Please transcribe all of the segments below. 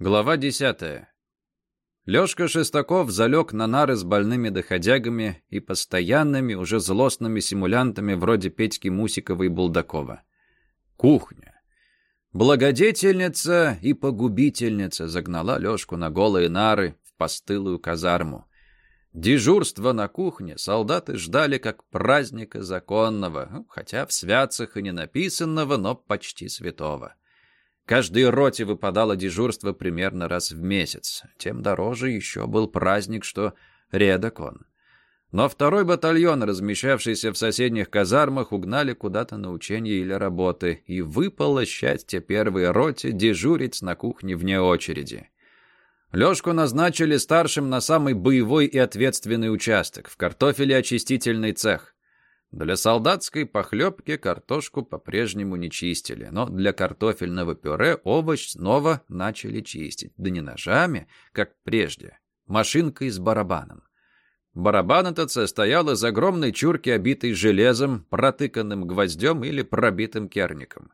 Глава десятая. Лёшка Шестаков залег на нары с больными доходягами и постоянными, уже злостными симулянтами вроде Петьки Мусикова и Булдакова. Кухня. Благодетельница и погубительница загнала Лёшку на голые нары в постылую казарму. Дежурство на кухне солдаты ждали как праздника законного, ну, хотя в святцах и не написанного, но почти святого. Каждой роте выпадало дежурство примерно раз в месяц. Тем дороже еще был праздник, что редок он. Но второй батальон, размещавшийся в соседних казармах, угнали куда-то на учения или работы, и выпало счастье первой роте дежурить на кухне вне очереди. Лёшку назначили старшим на самый боевой и ответственный участок, в картофелеочистительный цех. Для солдатской похлебки картошку по-прежнему не чистили, но для картофельного пюре овощ снова начали чистить. Да не ножами, как прежде, машинкой с барабаном. Барабан этот состоял из огромной чурки, обитой железом, протыканным гвоздем или пробитым керником.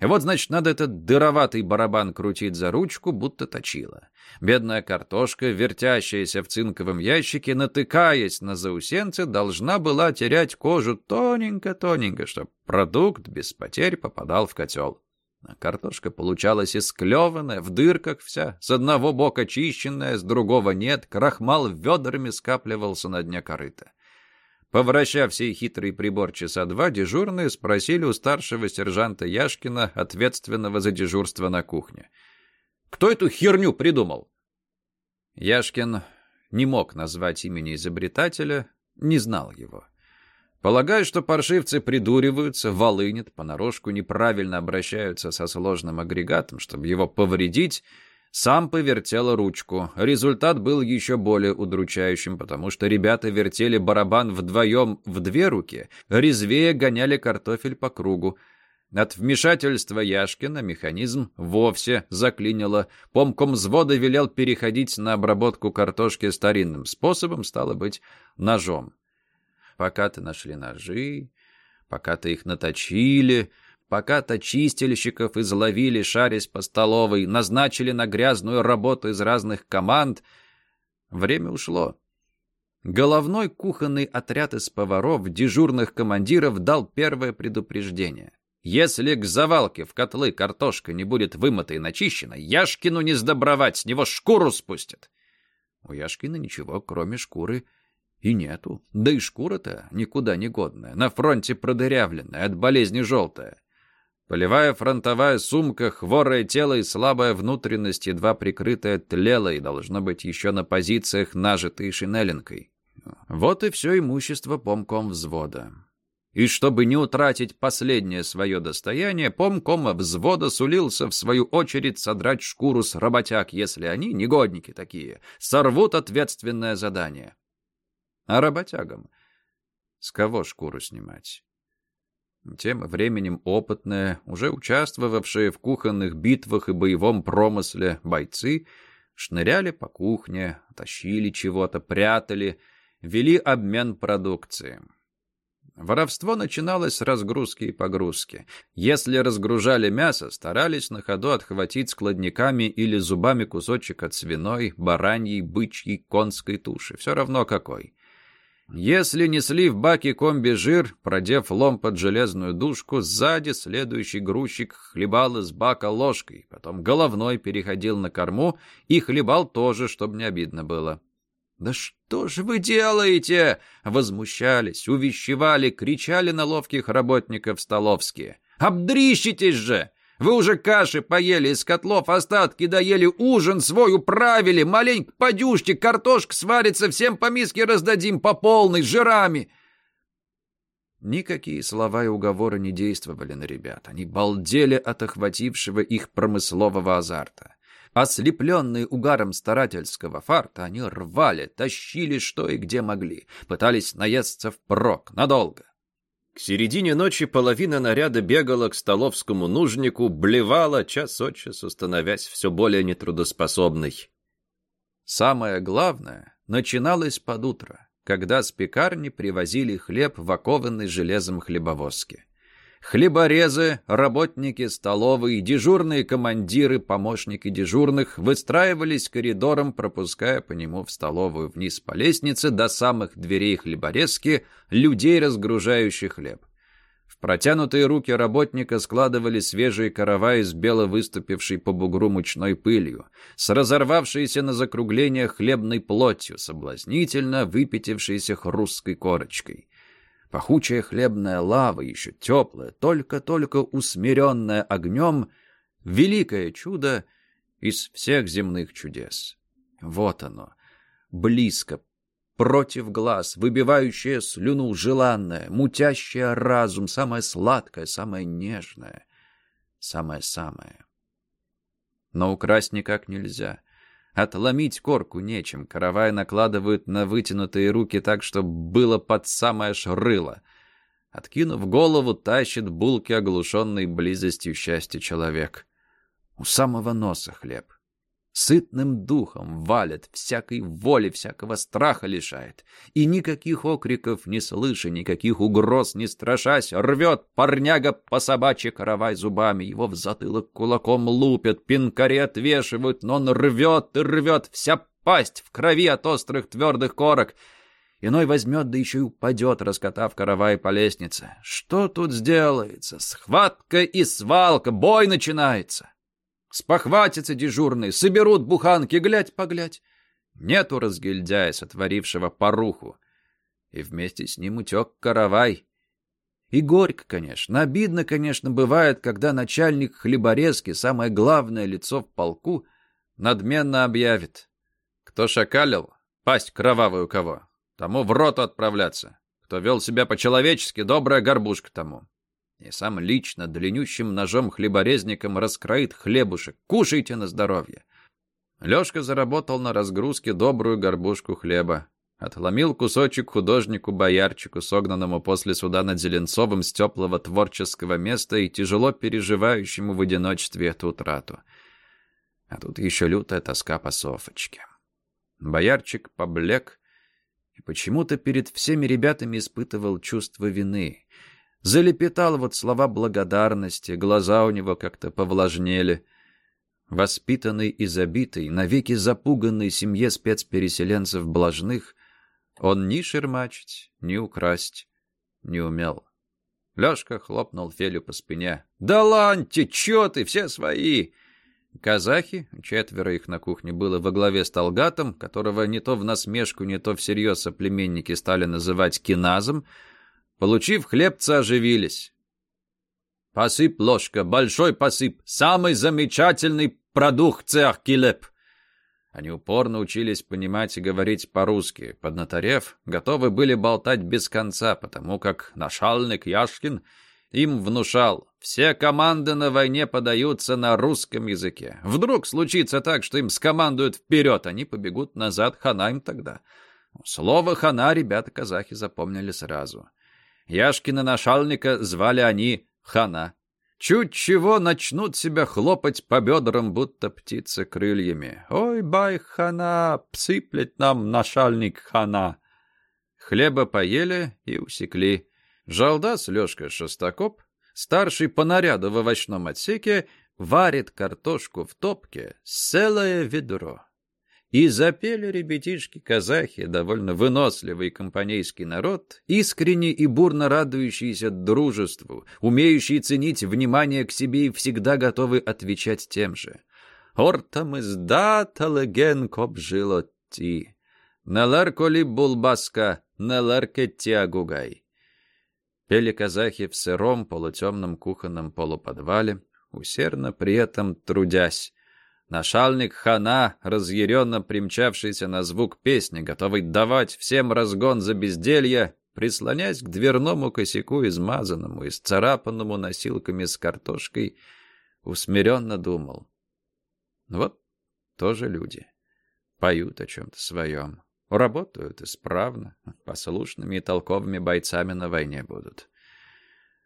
Вот, значит, надо этот дыроватый барабан крутить за ручку, будто точила. Бедная картошка, вертящаяся в цинковом ящике, натыкаясь на заусенцы, должна была терять кожу тоненько-тоненько, чтобы продукт без потерь попадал в котел. А картошка получалась исклеванная, в дырках вся, с одного бока чищенная, с другого нет, крахмал ведрами скапливался на дне корыта. Повращав сей хитрый прибор часа два, дежурные спросили у старшего сержанта Яшкина, ответственного за дежурство на кухне. «Кто эту херню придумал?» Яшкин не мог назвать имени изобретателя, не знал его. Полагаю, что паршивцы придуриваются, волынят, понарошку неправильно обращаются со сложным агрегатом, чтобы его повредить, сам повертела ручку. Результат был еще более удручающим, потому что ребята вертели барабан вдвоем в две руки, резвее гоняли картофель по кругу. От вмешательства Яшкина механизм вовсе заклинило. Помком взвода велел переходить на обработку картошки старинным способом, стало быть, ножом. Пока-то нашли ножи, пока-то их наточили, Пока-то чистильщиков изловили, шарясь по столовой, назначили на грязную работу из разных команд. Время ушло. Головной кухонный отряд из поваров, дежурных командиров дал первое предупреждение. Если к завалке в котлы картошка не будет вымыта и начищена, Яшкину не сдобровать, с него шкуру спустят. У Яшкина ничего, кроме шкуры, и нету. Да и шкура-то никуда не годная, на фронте продырявленная, от болезни желтая. Полевая фронтовая сумка, хворое тело и слабая внутренность, едва прикрытая, тлела и, должно быть, еще на позициях, нажитой шинелинкой. Вот и все имущество помком взвода. И чтобы не утратить последнее свое достояние, помком взвода сулился, в свою очередь, содрать шкуру с работяг, если они, негодники такие, сорвут ответственное задание. А работягам? С кого шкуру снимать? Тем временем опытные, уже участвовавшие в кухонных битвах и боевом промысле бойцы шныряли по кухне, тащили чего-то, прятали, вели обмен продукцией. Воровство начиналось с разгрузки и погрузки. Если разгружали мясо, старались на ходу отхватить складниками или зубами кусочек от свиной, бараньей, бычьей, конской туши. Все равно какой. Если несли в баке комби жир, продев лом под железную дужку, сзади следующий грузчик хлебал из бака ложкой, потом головной переходил на корму и хлебал тоже, чтобы не обидно было. «Да что же вы делаете?» — возмущались, увещевали, кричали на ловких работников столовские. «Обдрищитесь же! Вы уже каши поели из котлов, остатки доели, ужин свой управили, маленько подюшьте, картошка сварится, всем по миске раздадим по полной, жирами». Никакие слова и уговоры не действовали на ребят. Они балдели от охватившего их промыслового азарта. Ослепленные угаром старательского фарта, они рвали, тащили что и где могли, пытались наесться впрок, надолго. К середине ночи половина наряда бегала к столовскому нужнику, блевала, час от часу становясь все более нетрудоспособной. Самое главное начиналось под утро, когда с пекарни привозили хлеб в окованной железом хлебовозке. Хлеборезы, работники столовой, дежурные командиры, помощники дежурных выстраивались коридором, пропуская по нему в столовую вниз по лестнице до самых дверей хлеборезки людей, разгружающих хлеб. В протянутые руки работника складывали свежие караваи с бело выступившей по бугру мучной пылью, с разорвавшейся на закруглениях хлебной плотью, соблазнительно выпятившейся хрусткой корочкой. Пахучая хлебная лава, еще теплая, только-только усмиренная огнем, великое чудо из всех земных чудес. Вот оно, близко, против глаз, выбивающее слюну желанное, мутящее разум, самое сладкое, самое нежное, самое-самое. Но украсть никак нельзя. Отломить корку нечем, каравай накладывают на вытянутые руки так, чтобы было под самое шрыло. Откинув голову, тащит булки, оглушенный близостью счастья человек. У самого носа хлеб сытным духом валит, всякой воли, всякого страха лишает. И никаких окриков не слыша, никаких угроз не страшась, рвет парняга по собачьи каравай зубами, его в затылок кулаком лупят, пинкари отвешивают, но он рвет и рвет, вся пасть в крови от острых твердых корок. Иной возьмет, да еще и упадет, раскатав каравай по лестнице. Что тут сделается? Схватка и свалка, бой начинается. Спохватятся дежурные, соберут буханки, глядь-поглядь. Нету разгильдяя, сотворившего поруху. И вместе с ним утек каравай. И горько, конечно, обидно, конечно, бывает, когда начальник хлеборезки, самое главное лицо в полку, надменно объявит. Кто шакалил, пасть кровавую кого, тому в роту отправляться. Кто вел себя по-человечески, добрая горбушка тому и сам лично длиннющим ножом-хлеборезником раскроит хлебушек. Кушайте на здоровье. Лёшка заработал на разгрузке добрую горбушку хлеба. Отломил кусочек художнику-боярчику, согнанному после суда над Зеленцовым с теплого творческого места и тяжело переживающему в одиночестве эту утрату. А тут еще лютая тоска по Софочке. Боярчик поблек и почему-то перед всеми ребятами испытывал чувство вины. Залепетал вот слова благодарности, глаза у него как-то повлажнели. Воспитанный и забитый, навеки запуганный семье спецпереселенцев блажных, он ни шермачить, ни украсть не умел. Лёшка хлопнул Фелю по спине. «Да ланьте, чё ты, все свои!» Казахи, четверо их на кухне было во главе с Талгатом, которого не то в насмешку, не то всерьез соплеменники стали называть киназом, Получив хлебца, оживились. «Посып, ложка, большой посып, самый замечательный продукт цех килеп!» Они упорно учились понимать и говорить по-русски. Поднаторев, готовы были болтать без конца, потому как нашальник Яшкин им внушал. Все команды на войне подаются на русском языке. Вдруг случится так, что им скомандуют вперед, они побегут назад, хана им тогда. Слово «хана» ребята-казахи запомнили сразу. Яшкина нашальника звали они Хана. Чуть чего начнут себя хлопать по бедрам, будто птицы крыльями. «Ой, бай, хана, псыплет нам нашальник хана!» Хлеба поели и усекли. Жалдас Лешка Шостакоп, старший по наряду в овощном отсеке, варит картошку в топке целое ведро. И запели ребятишки-казахи, довольно выносливый компанейский народ, искренне и бурно радующийся дружеству, умеющий ценить внимание к себе и всегда готовый отвечать тем же. «Ортам издаталеген кобжилотти, нелер коли булбаска, нелер кеттиагугай». Пели казахи в сыром полутемном кухонном полуподвале, усердно при этом трудясь, Нашальник хана, разъяренно примчавшийся на звук песни, готовый давать всем разгон за безделье, прислонясь к дверному косяку, измазанному, и сцарапанному носилками с картошкой, усмиренно думал. Вот тоже люди. Поют о чем-то своем. Работают исправно, послушными и толковыми бойцами на войне будут.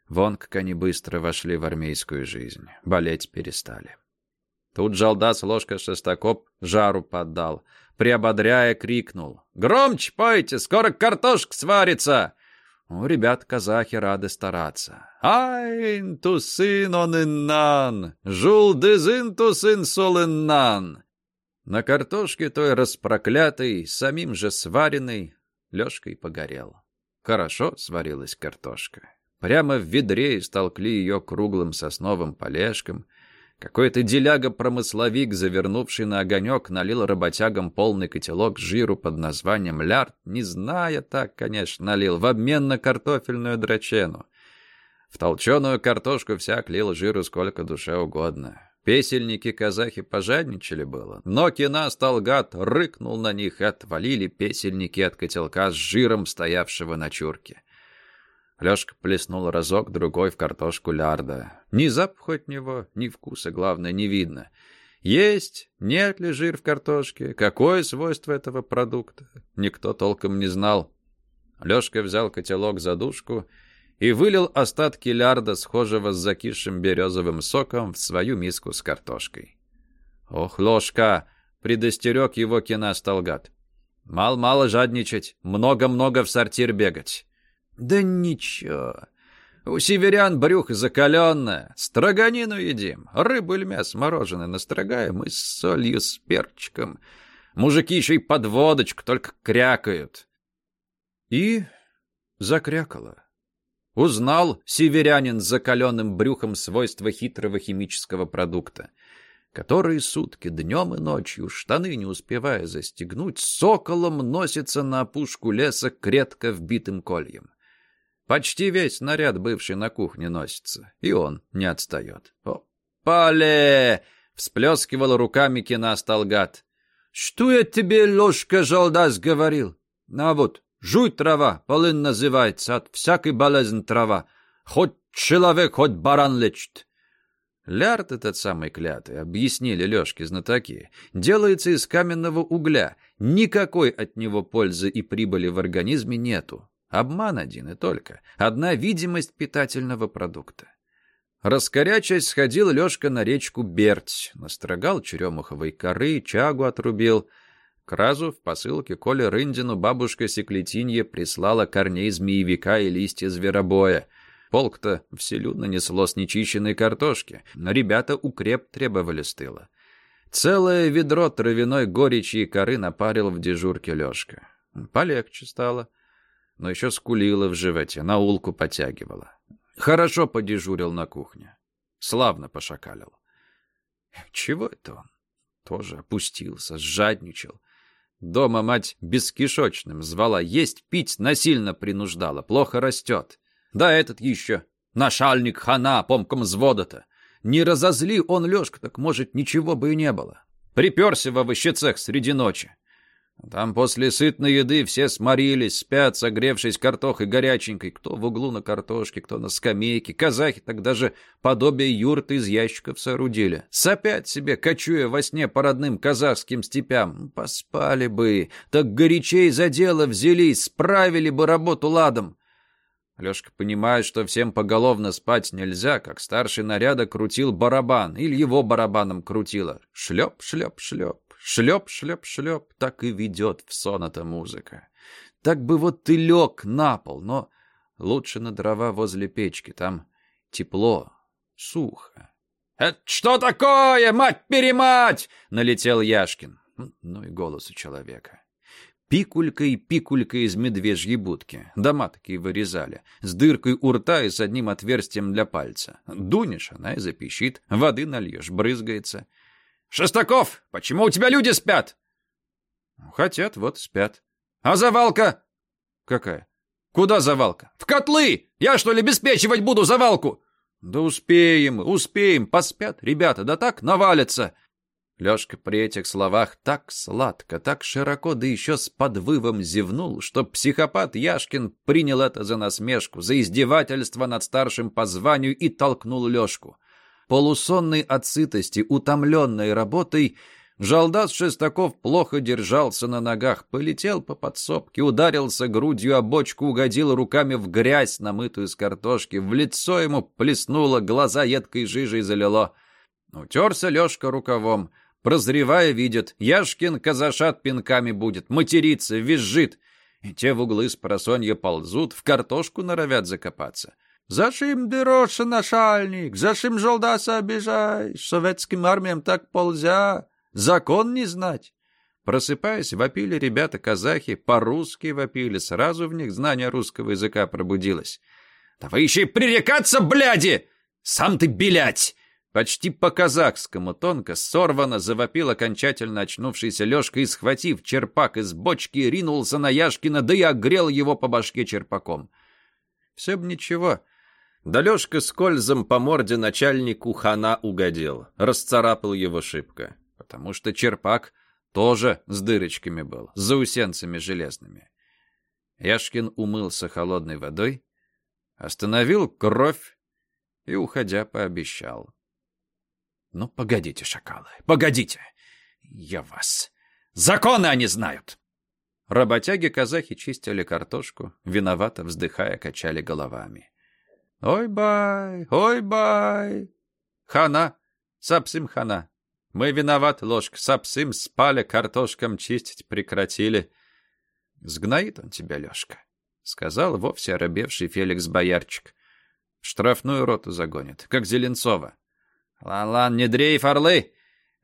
Вон как они быстро вошли в армейскую жизнь, болеть перестали. Тут Жалдас ложка шестакоп жару поддал. Приободряя, крикнул. «Громче пойте, скоро картошка сварится!» У ребят казахи рады стараться. «Айн тусын оныннан, жулдызын тусын солыннан». На картошке той распроклятой, самим же сваренной, Лёшкой погорел. Хорошо сварилась картошка. Прямо в ведре истолкли ее круглым сосновым полежком. Какой-то деляга-промысловик, завернувший на огонек, налил работягам полный котелок жиру под названием лярд, не зная так, конечно, налил, в обмен на картофельную драчену. В толченую картошку всяк лил жиру сколько душе угодно. Песельники-казахи пожадничали было, но Кинас Талгат рыкнул на них и отвалили песельники от котелка с жиром, стоявшего на чурке. Лёшка плеснул разок, другой в картошку лярда. Ни запаха от него, ни вкуса, главное, не видно. Есть, нет ли жир в картошке, какое свойство этого продукта, никто толком не знал. Лёшка взял котелок за душку и вылил остатки лярда, схожего с закисшим березовым соком, в свою миску с картошкой. «Ох, ложка!» — предостерег его кинасталгат. «Мал-мало жадничать, много-много в сортир бегать». «Да ничего. У северян брюхо закаленное. Строганину едим. Рыбу или мясо мороженое настрогаем и с солью, с перчиком. Мужики еще и под водочку только крякают». И закрякало. Узнал северянин с закаленным брюхом свойства хитрого химического продукта, который сутки днем и ночью, штаны не успевая застегнуть, соколом носится на опушку леса кретко вбитым кольем. Почти весь наряд бывший на кухне носится, и он не отстает. «О, пале!» — всплескивал руками кинасталгат. «Что я тебе, ложка желдас, говорил? На вот, Жуй трава, полын называется, от всякой болезни трава. Хоть человек, хоть баран лечит. Лярд этот самый клятый, объяснили Лёшке знатоки, делается из каменного угля. Никакой от него пользы и прибыли в организме нету. Обман один и только. Одна видимость питательного продукта. Раскорячась, сходил Лёшка на речку Берть, настрогал черемуховой коры, чагу отрубил — к разу в посылке Коле Рындину бабушка Секлетинье прислала корней змеевика и листья зверобоя. Полк-то вселюдно несло с нечищенной картошки, но ребята укреп требовали с тыла. Целое ведро травяной горечи и коры напарил в дежурке Лёшка. Полегче стало, но еще скулила в животе, на улку потягивала. Хорошо подежурил на кухне. Славно пошакалил. Чего это он? Тоже опустился, сжадничал. Дома мать бескишочным звала, есть пить насильно принуждала, плохо растет. Да этот еще, нашальник хана, помком взвода-то. Не разозли он Лешку, так, может, ничего бы и не было. Приперся в овощецех среди ночи. Там после сытной еды все сморились, спят, согревшись картохой горяченькой. Кто в углу на картошке, кто на скамейке. Казахи так даже подобие юрты из ящиков соорудили. Сопят себе, кочуя во сне по родным казахским степям. Поспали бы, так горячей за дело взялись, справили бы работу ладом. Лёшка понимает, что всем поголовно спать нельзя, как старший наряда крутил барабан, или его барабаном крутило. Шлеп, шлеп, шлеп. Шлеп, шлеп, шлеп, так и ведет в сон эта музыка. Так бы вот ты лег на пол, но лучше на дрова возле печки, там тепло, сухо. «Это что такое, мать-перемать?» — налетел Яшкин. Ну и голос у человека. Пикулька и пикулька из медвежьей будки. Дома такие вырезали. С дыркой у рта и с одним отверстием для пальца. Дунешь, она и запищит. Воды нальешь, брызгается. «Шестаков, почему у тебя люди спят?» «Хотят, вот спят». «А завалка?» «Какая?» «Куда завалка?» «В котлы! Я что ли обеспечивать буду завалку?» «Да успеем, успеем, поспят ребята, да так навалятся!» Лёшка при этих словах так сладко, так широко, да еще с подвывом зевнул, что психопат Яшкин принял это за насмешку, за издевательство над старшим по званию и толкнул Лёшку. Полусонный от сытости, утомленной работой, Жалдас Шестаков плохо держался на ногах, полетел по подсобке, ударился грудью о бочку, угодил руками в грязь, намытую с картошки, в лицо ему плеснуло, глаза едкой жижей залило. Утерся Лешка рукавом, прозревая, видит, Яшкин казашат пинками будет, матерится, визжит. те в углы с просонья ползут, в картошку норовят закопаться. «Зачем дыроша, нашальник? Зачем жолдаса обижаешь? Советским армиям так ползя. Закон не знать». Просыпаясь, вопили ребята-казахи, по-русски вопили, сразу в них знание русского языка пробудилось. «Да вы еще и пререкаться, бляди! Сам ты, белять!» Почти по-казахскому тонко, сорвано завопил окончательно очнувшийся Лешка и, схватив черпак из бочки, ринулся на Яшкина, да и огрел его по башке черпаком. Все б ничего. Да Лешка скользом по морде начальнику хана угодил, расцарапал его шибко, потому что черпак тоже с дырочками был, с заусенцами железными. Яшкин умылся холодной водой, остановил кровь и, уходя, пообещал. «Ну, погодите, шакалы, погодите! Я вас! Законы они знают!» Работяги-казахи чистили картошку, виновато вздыхая, качали головами. «Ой-бай, ой-бай! Хана, сапсим хана! Мы виноват, ложка, сапсим спали, картошкам чистить прекратили. Сгноит он тебя, Лешка!» — сказал вовсе оробевший Феликс Боярчик. «Штрафную роту загонит, как Зеленцова». «Лан-лан, не дрейф, орлы!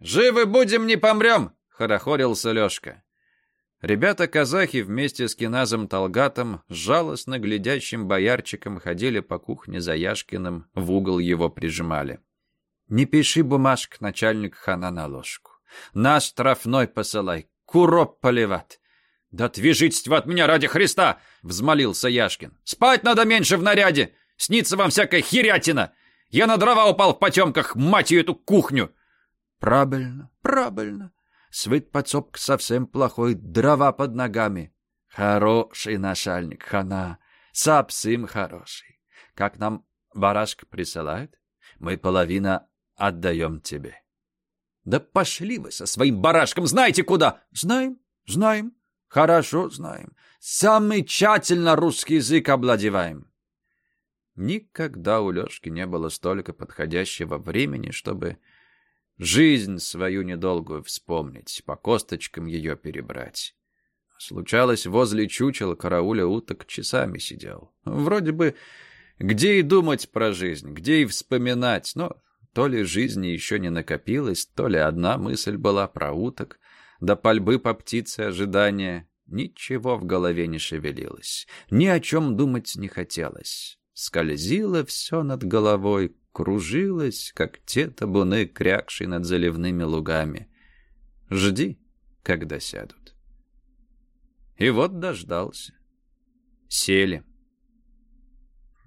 Живы будем, не помрем!» — хорохорился Лёшка. Ребята-казахи вместе с Киназом Талгатом, жалостно глядящим Боярчиком, ходили по кухне за Яшкиным, в угол его прижимали. «Не пиши бумажк, начальник хана на Лёшку. Наш штрафной посылай, куроп поливать». «Да отвяжитесь от меня ради Христа!» — взмолился Яшкин. «Спать надо меньше в наряде! Снится вам всякая херятина! Я на дрова упал в потемках, мать ее, эту кухню!» «Правильно, правильно. Свит подсобка совсем плохой, дрова под ногами. Хороший начальник, хана, совсем хороший. Как нам барашка присылает, мы половина отдаем тебе». «Да пошли вы со своим барашком, знаете куда?» «Знаем, знаем, хорошо знаем. Самый тщательно русский язык обладеваем. Никогда у Лешки не было столько подходящего времени, чтобы жизнь свою недолгую вспомнить, по косточкам ее перебрать. Случалось, возле чучела карауля уток часами сидел. Вроде бы где и думать про жизнь, где и вспоминать, но то ли жизни еще не накопилось, то ли одна мысль была про уток, до пальбы по птице ожидания. Ничего в голове не шевелилось, ни о чем думать не хотелось. Скользило все над головой, кружилось, как те табуны, крякшие над заливными лугами. Жди, когда сядут. И вот дождался. Сели.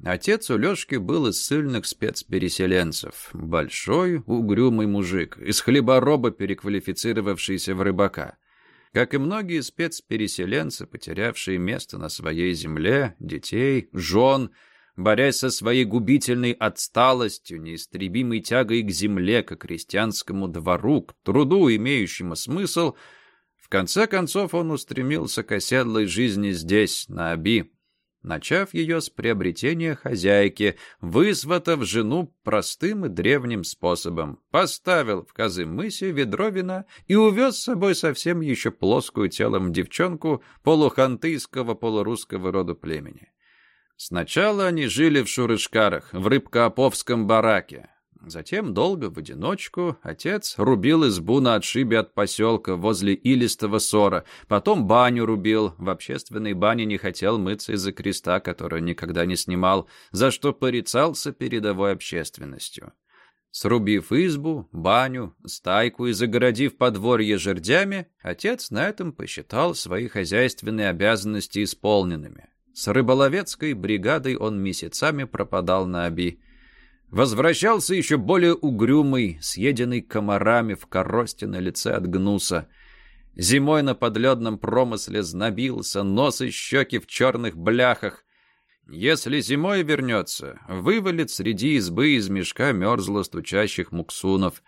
Отец у Лёшки был из сильных спецпереселенцев. Большой, угрюмый мужик, из хлебороба переквалифицировавшийся в рыбака. Как и многие спецпереселенцы, потерявшие место на своей земле, детей, жен — борясь со своей губительной отсталостью, неистребимой тягой к земле, к крестьянскому двору, к труду, имеющему смысл, в конце концов он устремился к оседлой жизни здесь, на Аби, начав ее с приобретения хозяйки, высватав жену простым и древним способом, поставил в Казымысе ведро вина и увез с собой совсем еще плоскую телом девчонку полухантыйского полурусского рода племени. Сначала они жили в Шурышкарах, в Рыбкооповском бараке. Затем долго в одиночку отец рубил избу на отшибе от поселка возле Илистого сора, потом баню рубил, в общественной бане не хотел мыться из-за креста, который никогда не снимал, за что порицался передовой общественностью. Срубив избу, баню, стайку и загородив подворье жердями, отец на этом посчитал свои хозяйственные обязанности исполненными. С рыболовецкой бригадой он месяцами пропадал на Оби. Возвращался еще более угрюмый, съеденный комарами в коросте на лице от гнуса. Зимой на подледном промысле знобился, нос и щеки в черных бляхах. Если зимой вернется, вывалит среди избы из мешка мерзло стучащих муксунов.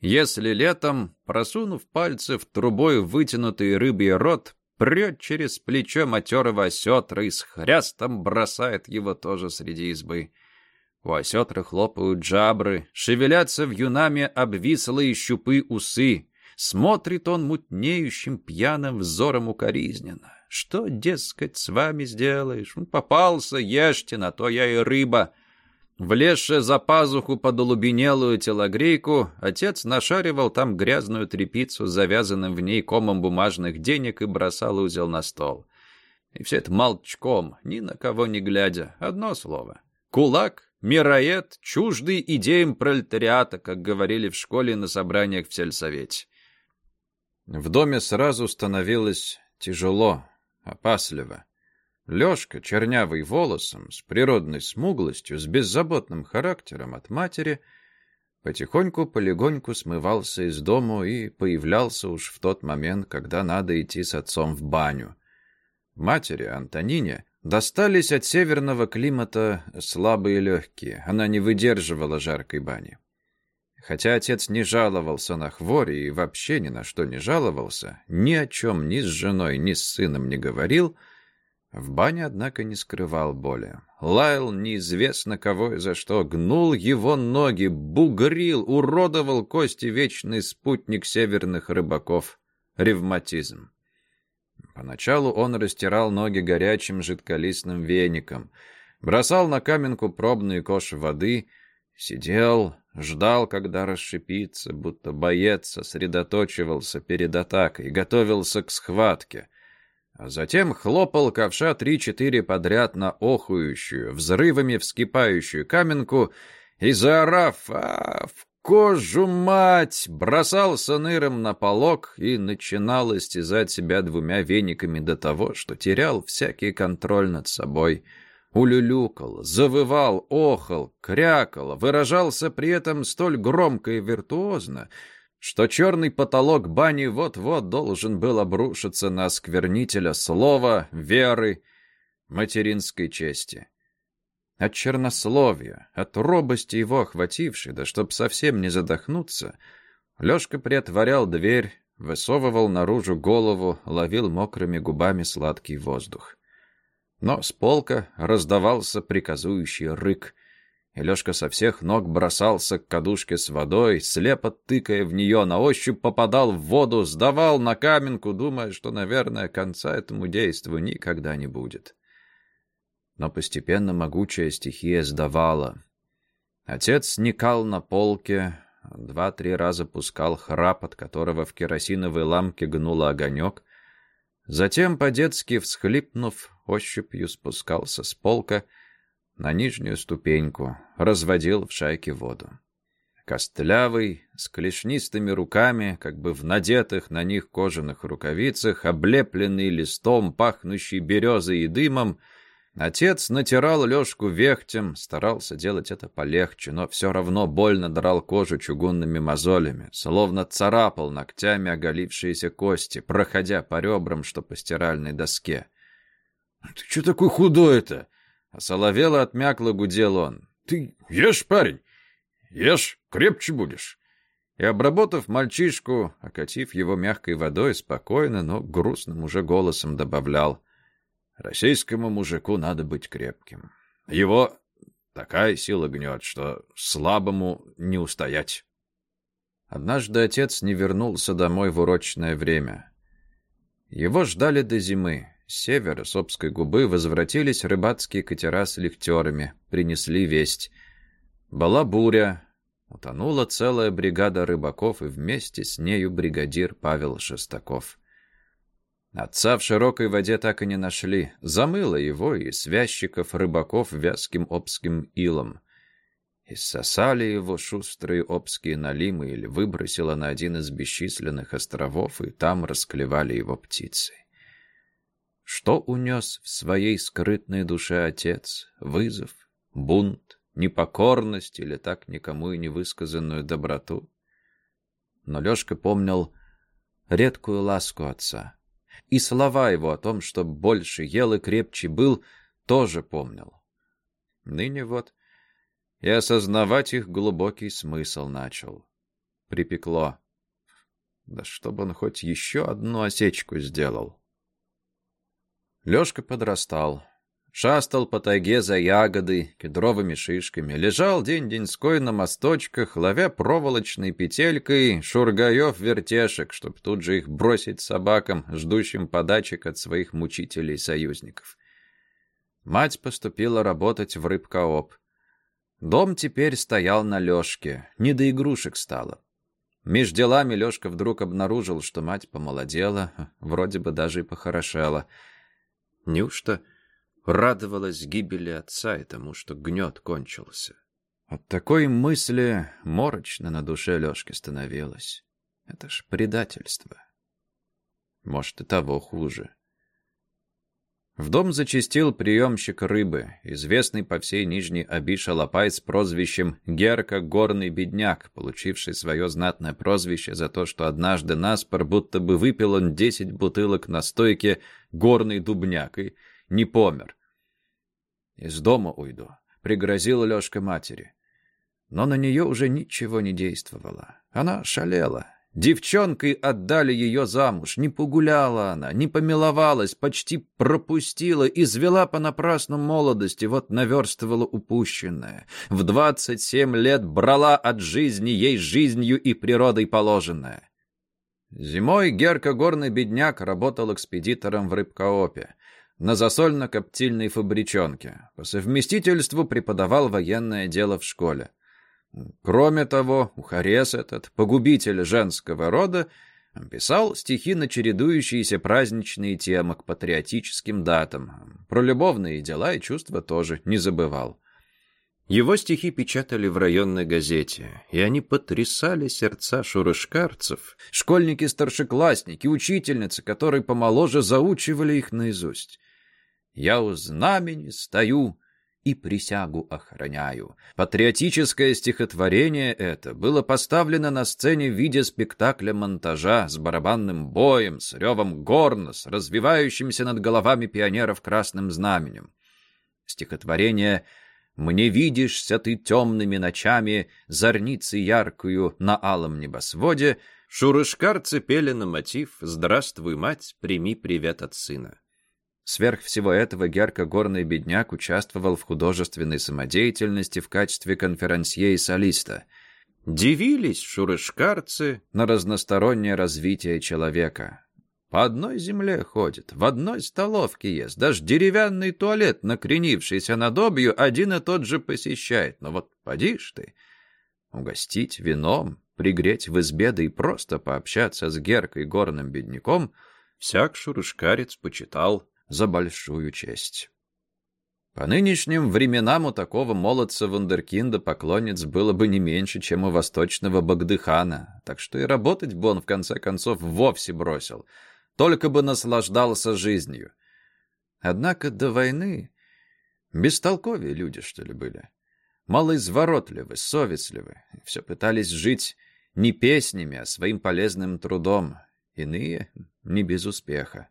Если летом, просунув пальцы в трубой вытянутый рыбий рот, прет через плечо матерого осетра и с хрястом бросает его тоже среди избы. У осетра хлопают джабры, шевелятся в юнаме обвислые щупы усы. Смотрит он мутнеющим пьяным взором укоризненно. Что, дескать, с вами сделаешь? Попался, ешьте, на то я и рыба. Влезши за пазуху под улубенелую телогрейку, отец нашаривал там грязную тряпицу завязанным в ней комом бумажных денег и бросал узел на стол. И все это молчком, ни на кого не глядя. Одно слово. Кулак, мироед, чуждый идеям пролетариата, как говорили в школе на собраниях в сельсовете. В доме сразу становилось тяжело, опасливо. Лёшка, чернявый волосом, с природной смуглостью, с беззаботным характером от матери, потихоньку-полегоньку смывался из дому и появлялся уж в тот момент, когда надо идти с отцом в баню. Матери, Антонине, достались от северного климата слабые легкие, она не выдерживала жаркой бани. Хотя отец не жаловался на хвори и вообще ни на что не жаловался, ни о чем ни с женой, ни с сыном не говорил — в бане, однако, не скрывал боли. Лаял неизвестно кого и за что, гнул его ноги, бугрил, уродовал кости вечный спутник северных рыбаков — ревматизм. Поначалу он растирал ноги горячим жидколистным веником, бросал на каменку пробные кош воды, сидел, ждал, когда расшипится, будто боец сосредоточивался перед атакой, готовился к схватке — а затем хлопал ковша три-четыре подряд на охующую, взрывами вскипающую каменку и, заорав «А, в кожу, мать!», бросался ныром на полок и начинал истязать себя двумя вениками до того, что терял всякий контроль над собой. Улюлюкал, завывал, охал, крякал, выражался при этом столь громко и виртуозно — что черный потолок бани вот-вот должен был обрушиться на осквернителя слова, веры, материнской чести. От чернословия, от робости его охватившей, да чтоб совсем не задохнуться, Лёшка приотворял дверь, высовывал наружу голову, ловил мокрыми губами сладкий воздух. Но с полка раздавался приказующий рык, и со всех ног бросался к кадушке с водой, слепо тыкая в нее, на ощупь попадал в воду, сдавал на каменку, думая, что, наверное, конца этому действу никогда не будет. Но постепенно могучая стихия сдавала. Отец сникал на полке, два-три раза пускал храп, от которого в керосиновой ламке гнула огонек, затем, по-детски всхлипнув, ощупью спускался с полка — на нижнюю ступеньку, разводил в шайке воду. Костлявый, с клешнистыми руками, как бы в надетых на них кожаных рукавицах, облепленный листом, пахнущий березой и дымом, отец натирал Лешку вехтем, старался делать это полегче, но все равно больно драл кожу чугунными мозолями, словно царапал ногтями оголившиеся кости, проходя по ребрам, что по стиральной доске. «Ты что такой худой-то?» А соловело отмякло гудел он. «Ты ешь, парень, ешь, крепче будешь». И, обработав мальчишку, окатив его мягкой водой, спокойно, но грустным уже голосом добавлял. «Российскому мужику надо быть крепким. Его такая сила гнет, что слабому не устоять». Однажды отец не вернулся домой в урочное время. Его ждали до зимы. С севера, губы, возвратились рыбацкие катера с лихтерами, принесли весть. Была буря, утонула целая бригада рыбаков, и вместе с нею бригадир Павел Шестаков. Отца в широкой воде так и не нашли. Замыло его и связчиков рыбаков вязким обским илом. Иссосали его шустрые обские налимы или выбросило на один из бесчисленных островов, и там расклевали его птицы. Что унес в своей скрытной душе отец? Вызов, бунт, непокорность или так никому и не высказанную доброту? Но Лешка помнил редкую ласку отца. И слова его о том, что больше ел и крепче был, тоже помнил. Ныне вот и осознавать их глубокий смысл начал. Припекло. Да чтобы он хоть еще одну осечку сделал. Лёшка подрастал. шастал по тайге за ягодой, кедровыми шишками, лежал день-деньской на мосточках, ловя проволочной петелькой шургаев-вертешек, чтоб тут же их бросить собакам, ждущим подачек от своих мучителей-союзников. Мать поступила работать в рыбкооп. Дом теперь стоял на Лёшке, не до игрушек стало. Меж делами Лёшка вдруг обнаружил, что мать помолодела, вроде бы даже и похорошела. Неужто радовалась гибели отца и тому, что гнет кончился? От такой мысли морочно на душе Лёшки становилось. Это ж предательство. Может, и того хуже. В дом зачастил приемщик рыбы, известный по всей Нижней Оби шалопай с прозвищем Герка Горный Бедняк, получивший свое знатное прозвище за то, что однажды наспор будто бы выпил он десять бутылок на стойке Горный Дубняк и не помер. «Из дома уйду», — пригрозила Лешка матери. Но на нее уже ничего не действовало. Она шалела, Девчонкой отдали ее замуж, не погуляла она, не помиловалась, почти пропустила, извела понапрасну молодости, вот наверстывала упущенное. В двадцать семь лет брала от жизни ей жизнью и природой положенное. Зимой Герка Горный Бедняк работал экспедитором в рыбкоопе на засольно-коптильной фабричонке. По совместительству преподавал военное дело в школе. Кроме того, Ухарес этот, погубитель женского рода, писал стихи на чередующиеся праздничные темы к патриотическим датам. Про любовные дела и чувства тоже не забывал. Его стихи печатали в районной газете, и они потрясали сердца шурышкарцев, школьники-старшеклассники, учительницы, которые помоложе заучивали их наизусть. «Я у знамени стою, и присягу охраняю. Патриотическое стихотворение это было поставлено на сцене в виде спектакля-монтажа с барабанным боем, с ревом горна, с развивающимся над головами пионеров красным знаменем. Стихотворение «Мне видишься ты темными ночами, зорницы яркую на алом небосводе» Шурышкарцы пели на мотив «Здравствуй, мать, прими привет от сына». Сверх всего этого Герка-горный бедняк участвовал в художественной самодеятельности в качестве конферансье и солиста. Дивились шурышкарцы на разностороннее развитие человека. По одной земле ходит, в одной столовке ест, даже деревянный туалет, накренившийся над обью, один и тот же посещает. Но вот поди ж ты, угостить вином, пригреть в избе, да и просто пообщаться с Геркой горным бедняком, всяк шурышкарец почитал за большую честь. По нынешним временам у такого молодца вундеркинда поклонниц было бы не меньше, чем у восточного Багдыхана, так что и работать бы он, в конце концов, вовсе бросил, только бы наслаждался жизнью. Однако до войны бестолковые люди, что ли, были. Малоизворотливы, совестливы, все пытались жить не песнями, а своим полезным трудом, иные — не без успеха.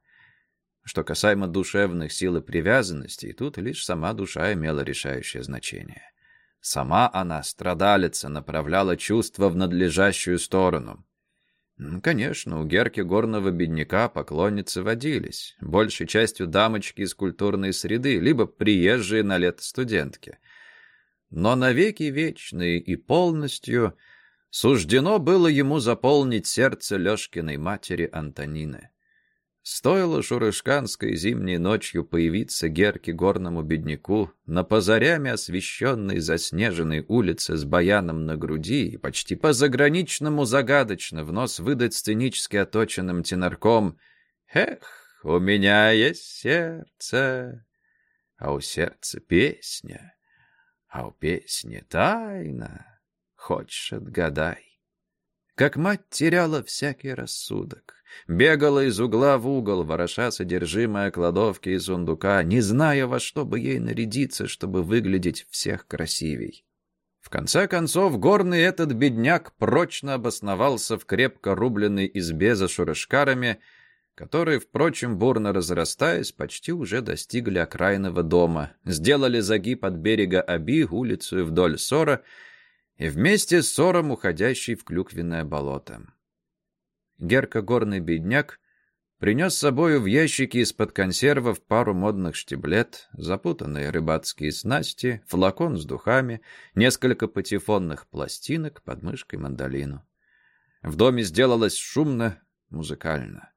Что касаемо душевных сил и привязанностей, тут лишь сама душа имела решающее значение. Сама она, страдалица, направляла чувства в надлежащую сторону. Конечно, у Герки горного бедняка поклонницы водились, большей частью дамочки из культурной среды, либо приезжие на лето студентки. Но навеки вечные и полностью суждено было ему заполнить сердце Лешкиной матери Антонины. Стоило шурышканской зимней ночью появиться Герке горному бедняку на позарями освещенной заснеженной улице с баяном на груди и почти по-заграничному загадочно в нос выдать сценически оточенным тенорком «Эх, у меня есть сердце, а у сердца песня, а у песни тайна, хочешь отгадай». Как мать теряла всякий рассудок. Бегала из угла в угол, вороша содержимое кладовки и сундука, не зная, во что бы ей нарядиться, чтобы выглядеть всех красивей. В конце концов, горный этот бедняк прочно обосновался в крепко рубленной избе за шурышкарами, которые, впрочем, бурно разрастаясь, почти уже достигли окраинного дома, сделали загиб от берега Аби, улицу вдоль Сора, и вместе с Сором уходящий в клюквенное болото. Герка горный бедняк принес с собою в ящике из-под консервов пару модных штиблет, запутанные рыбацкие снасти, флакон с духами, несколько патефонных пластинок, под мышкой мандолину. В доме сделалось шумно, музыкально.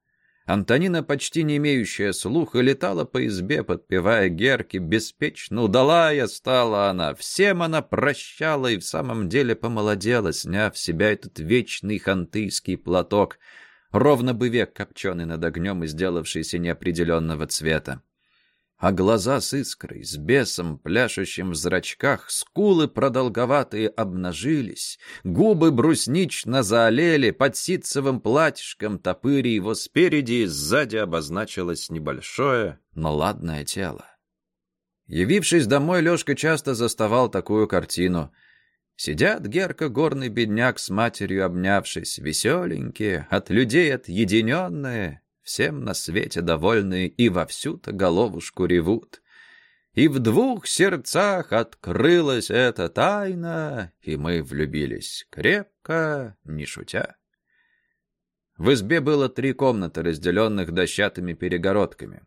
Антонина, почти не имеющая слуха, летала по избе, подпевая герки, беспечно удалая стала она. Всем она прощала и в самом деле помолодела, сняв с себя этот вечный хантыйский платок, ровно бы век копченый над огнем и сделавшийся неопределенного цвета а глаза с искрой, с бесом, пляшущим в зрачках, скулы продолговатые обнажились, губы бруснично заолели, под ситцевым платьишком топыри его спереди и сзади обозначилось небольшое, но ладное тело. Явившись домой, Лешка часто заставал такую картину. Сидят Герка, горный бедняк, с матерью обнявшись, веселенькие, от людей отъединенные, всем на свете довольные и во всю-то головушку ревут. И в двух сердцах открылась эта тайна, и мы влюбились крепко, не шутя. В избе было три комнаты, разделенных дощатыми перегородками.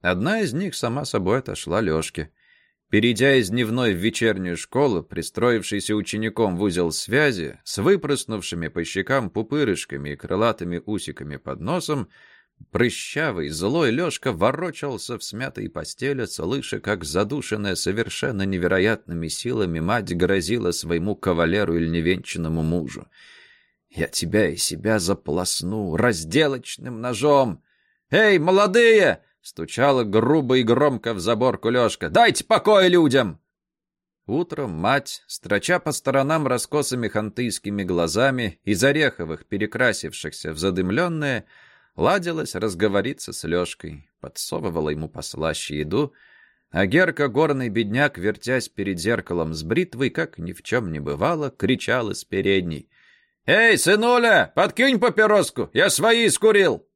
Одна из них сама собой отошла Лешке. Перейдя из дневной в вечернюю школу, пристроившийся учеником в узел связи, с выпрыснувшими по щекам пупырышками и крылатыми усиками под носом, Прыщавый, злой Лёшка ворочался в смятой постели, слыша, как задушенная совершенно невероятными силами мать грозила своему кавалеру или невенчанному мужу. «Я тебя и себя заполосну разделочным ножом!» «Эй, молодые!» — стучала грубо и громко в заборку Лёшка. «Дайте покой людям!» Утром мать, строча по сторонам раскосыми хантыйскими глазами, из ореховых, перекрасившихся в задымленное, ладилась разговориться с Лёшкой, подсовывала ему послаще еду, а Герка, горный бедняк, вертясь перед зеркалом с бритвой, как ни в чем не бывало, кричал из передней. «Эй, сынуля, подкинь папироску, я свои скурил!»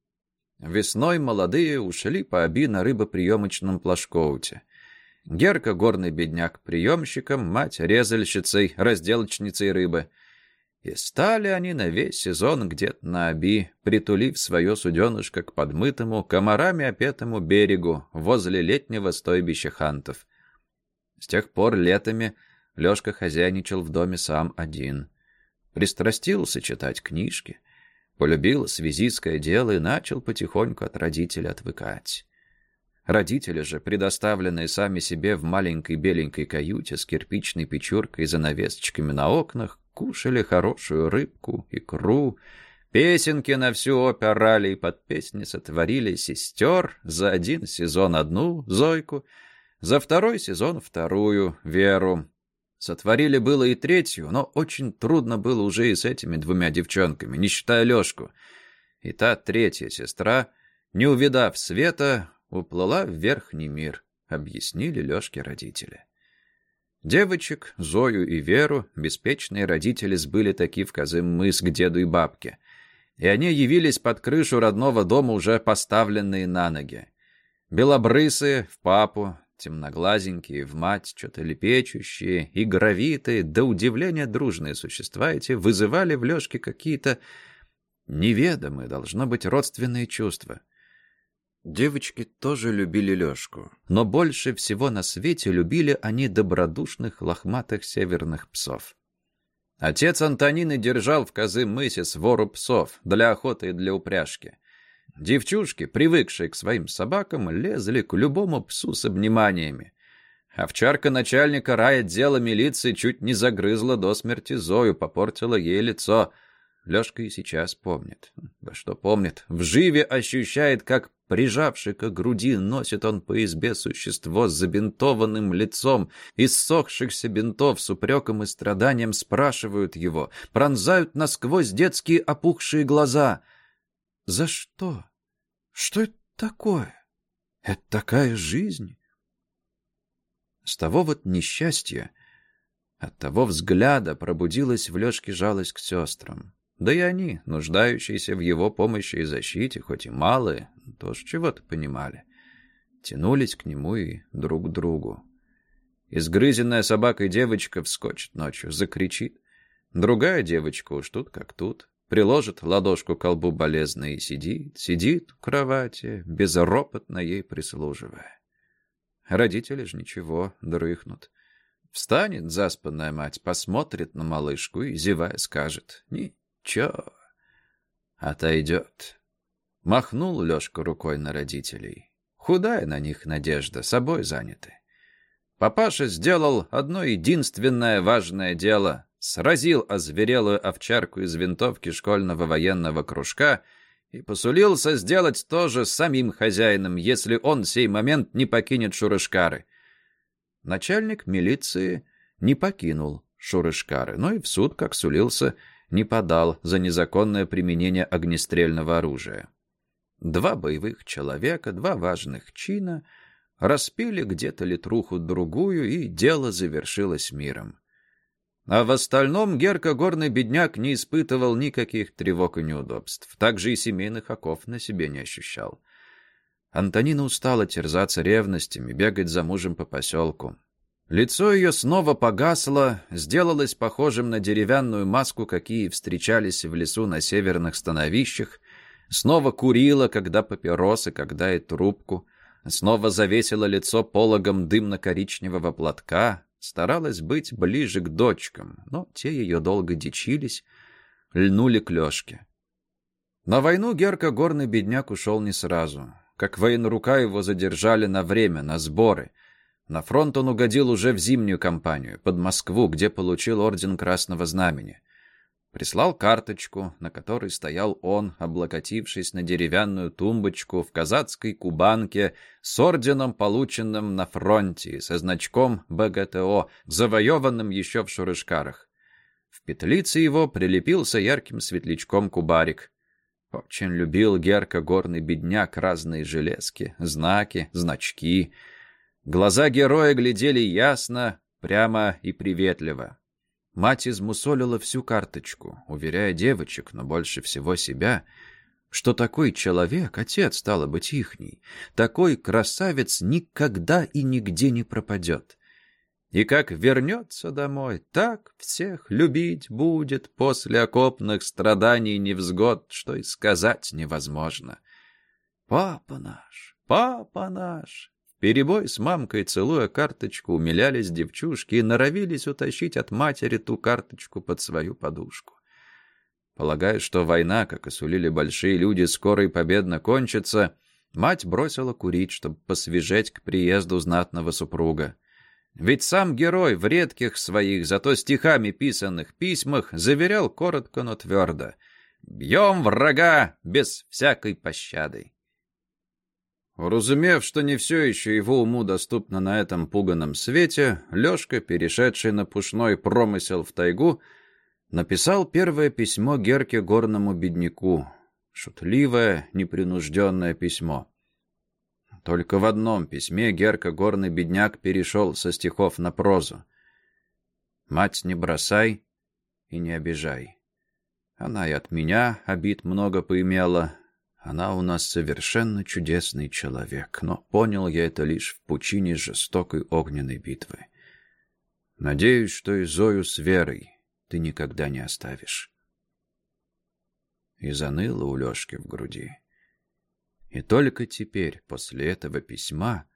Весной молодые ушли по оби на рыбоприемочном плашкоуте. Герка, горный бедняк, приемщиком, мать резальщицей, разделочницей рыбы — и стали они на весь сезон где-то на оби, притулив свое суденышко к подмытому, комарами опетому берегу, возле летнего стойбища хантов. С тех пор летами Лешка хозяйничал в доме сам один. Пристрастился читать книжки, полюбил связистское дело и начал потихоньку от родителя отвыкать. Родители же, предоставленные сами себе в маленькой беленькой каюте с кирпичной печуркой и занавесочками на окнах, кушали хорошую рыбку, икру, песенки на всю операли и под песни сотворили сестер, за один сезон одну, Зойку, за второй сезон вторую, Веру. Сотворили было и третью, но очень трудно было уже и с этими двумя девчонками, не считая Лешку. И та третья сестра, не увидав света, уплыла в верхний мир, объяснили Лешке родители. Девочек, Зою и Веру, беспечные родители сбыли таки в Казым-мыс к деду и бабке. И они явились под крышу родного дома, уже поставленные на ноги. Белобрысые в папу, темноглазенькие в мать, что-то лепечущие, игровитые, до удивления дружные существа эти вызывали в Лёшке какие-то неведомые, должно быть, родственные чувства — Девочки тоже любили Лёшку, но больше всего на свете любили они добродушных лохматых северных псов. Отец Антонины держал в Козы-мысе свору псов для охоты и для упряжки. Девчушки, привыкшие к своим собакам, лезли к любому псу с обниманиями. Овчарка начальника райотдела милиции чуть не загрызла до смерти Зою, попортила ей лицо. Лёшка и сейчас помнит. Да что помнит? В живе ощущает, как Прижавший к груди, носит он по избе существо с забинтованным лицом. Из сохшихся бинтов с упреком и страданием спрашивают его, пронзают насквозь детские опухшие глаза. «За что? Что это такое? Это такая жизнь?» С того вот несчастья, от того взгляда пробудилась в Лешке жалость к сестрам. Да и они, нуждающиеся в его помощи и защите, хоть и малые, тоже чего-то понимали. Тянулись к нему и друг к другу. Изгрызенная собакой девочка вскочит ночью, закричит. Другая девочка уж тут как тут. приложит ладошку к колбу болезно и сидит, сидит у кровати, безропотно ей прислуживая. Родители ж ничего, дрыхнут. Встанет заспанная мать, посмотрит на малышку и, зевая, скажет «Ничего». Отойдет. Махнул Лешка рукой на родителей. Худая на них надежда, собой заняты. Папаша сделал одно единственное важное дело. Сразил озверелую овчарку из винтовки школьного военного кружка и посулился сделать то же самим хозяином, если он сей момент не покинет Шурышкары. Начальник милиции не покинул Шурышкары, но и в суд, как сулился, не подал за незаконное применение огнестрельного оружия. Два боевых человека, два важных чина распили где-то литруху-другую, и дело завершилось миром. А в остальном Герка горный бедняк не испытывал никаких тревог и неудобств. Также и семейных оков на себе не ощущал. Антонина устала терзаться ревностями, бегать за мужем по поселку. Лицо ее снова погасло, сделалось похожим на деревянную маску, какие встречались в лесу на северных становищах, Снова курила, когда папиросы, когда и трубку. Снова завесила лицо пологом дымно-коричневого платка. Старалась быть ближе к дочкам, но те ее долго дичились, льнули к Лешке. На войну Герка горный бедняк ушел не сразу. Как военрука его задержали на время, на сборы. На фронт он угодил уже в зимнюю кампанию, под Москву, где получил орден Красного Знамени. Прислал карточку, на которой стоял он, облокотившись на деревянную тумбочку в казацкой кубанке с орденом, полученным на фронте, со значком БГТО, завоеванным еще в Шурышкарах. В петлице его прилепился ярким светлячком кубарик. Очень любил Герка горный бедняк разные железки, знаки, значки. Глаза героя глядели ясно, прямо и приветливо. Мать измусолила всю карточку, уверяя девочек, но больше всего себя, что такой человек, отец, стало быть, ихний, такой красавец никогда и нигде не пропадет. И как вернется домой, так всех любить будет после окопных страданий невзгод, что и сказать невозможно. Папа наш, папа наш, Перебой с мамкой, целуя карточку, умилялись девчушки и норовились утащить от матери ту карточку под свою подушку. Полагая, что война, как и сулили большие люди, скоро и победно кончится, мать бросила курить, чтобы посвежеть к приезду знатного супруга. Ведь сам герой в редких своих, зато стихами писанных письмах заверял коротко, но твердо «Бьем врага без всякой пощады». Уразумев, что не все еще его уму доступно на этом пуганом свете, Лешка, перешедший на пушной промысел в тайгу, написал первое письмо Герке горному бедняку. Шутливое, непринужденное письмо. Только в одном письме Герка горный бедняк перешел со стихов на прозу. «Мать не бросай и не обижай. Она и от меня обид много поимела, она у нас совершенно чудесный человек, но понял я это лишь в пучине жестокой огненной битвы. Надеюсь, что и Зою с Верой ты никогда не оставишь. И заныло у Лешки в груди. И только теперь, после этого письма,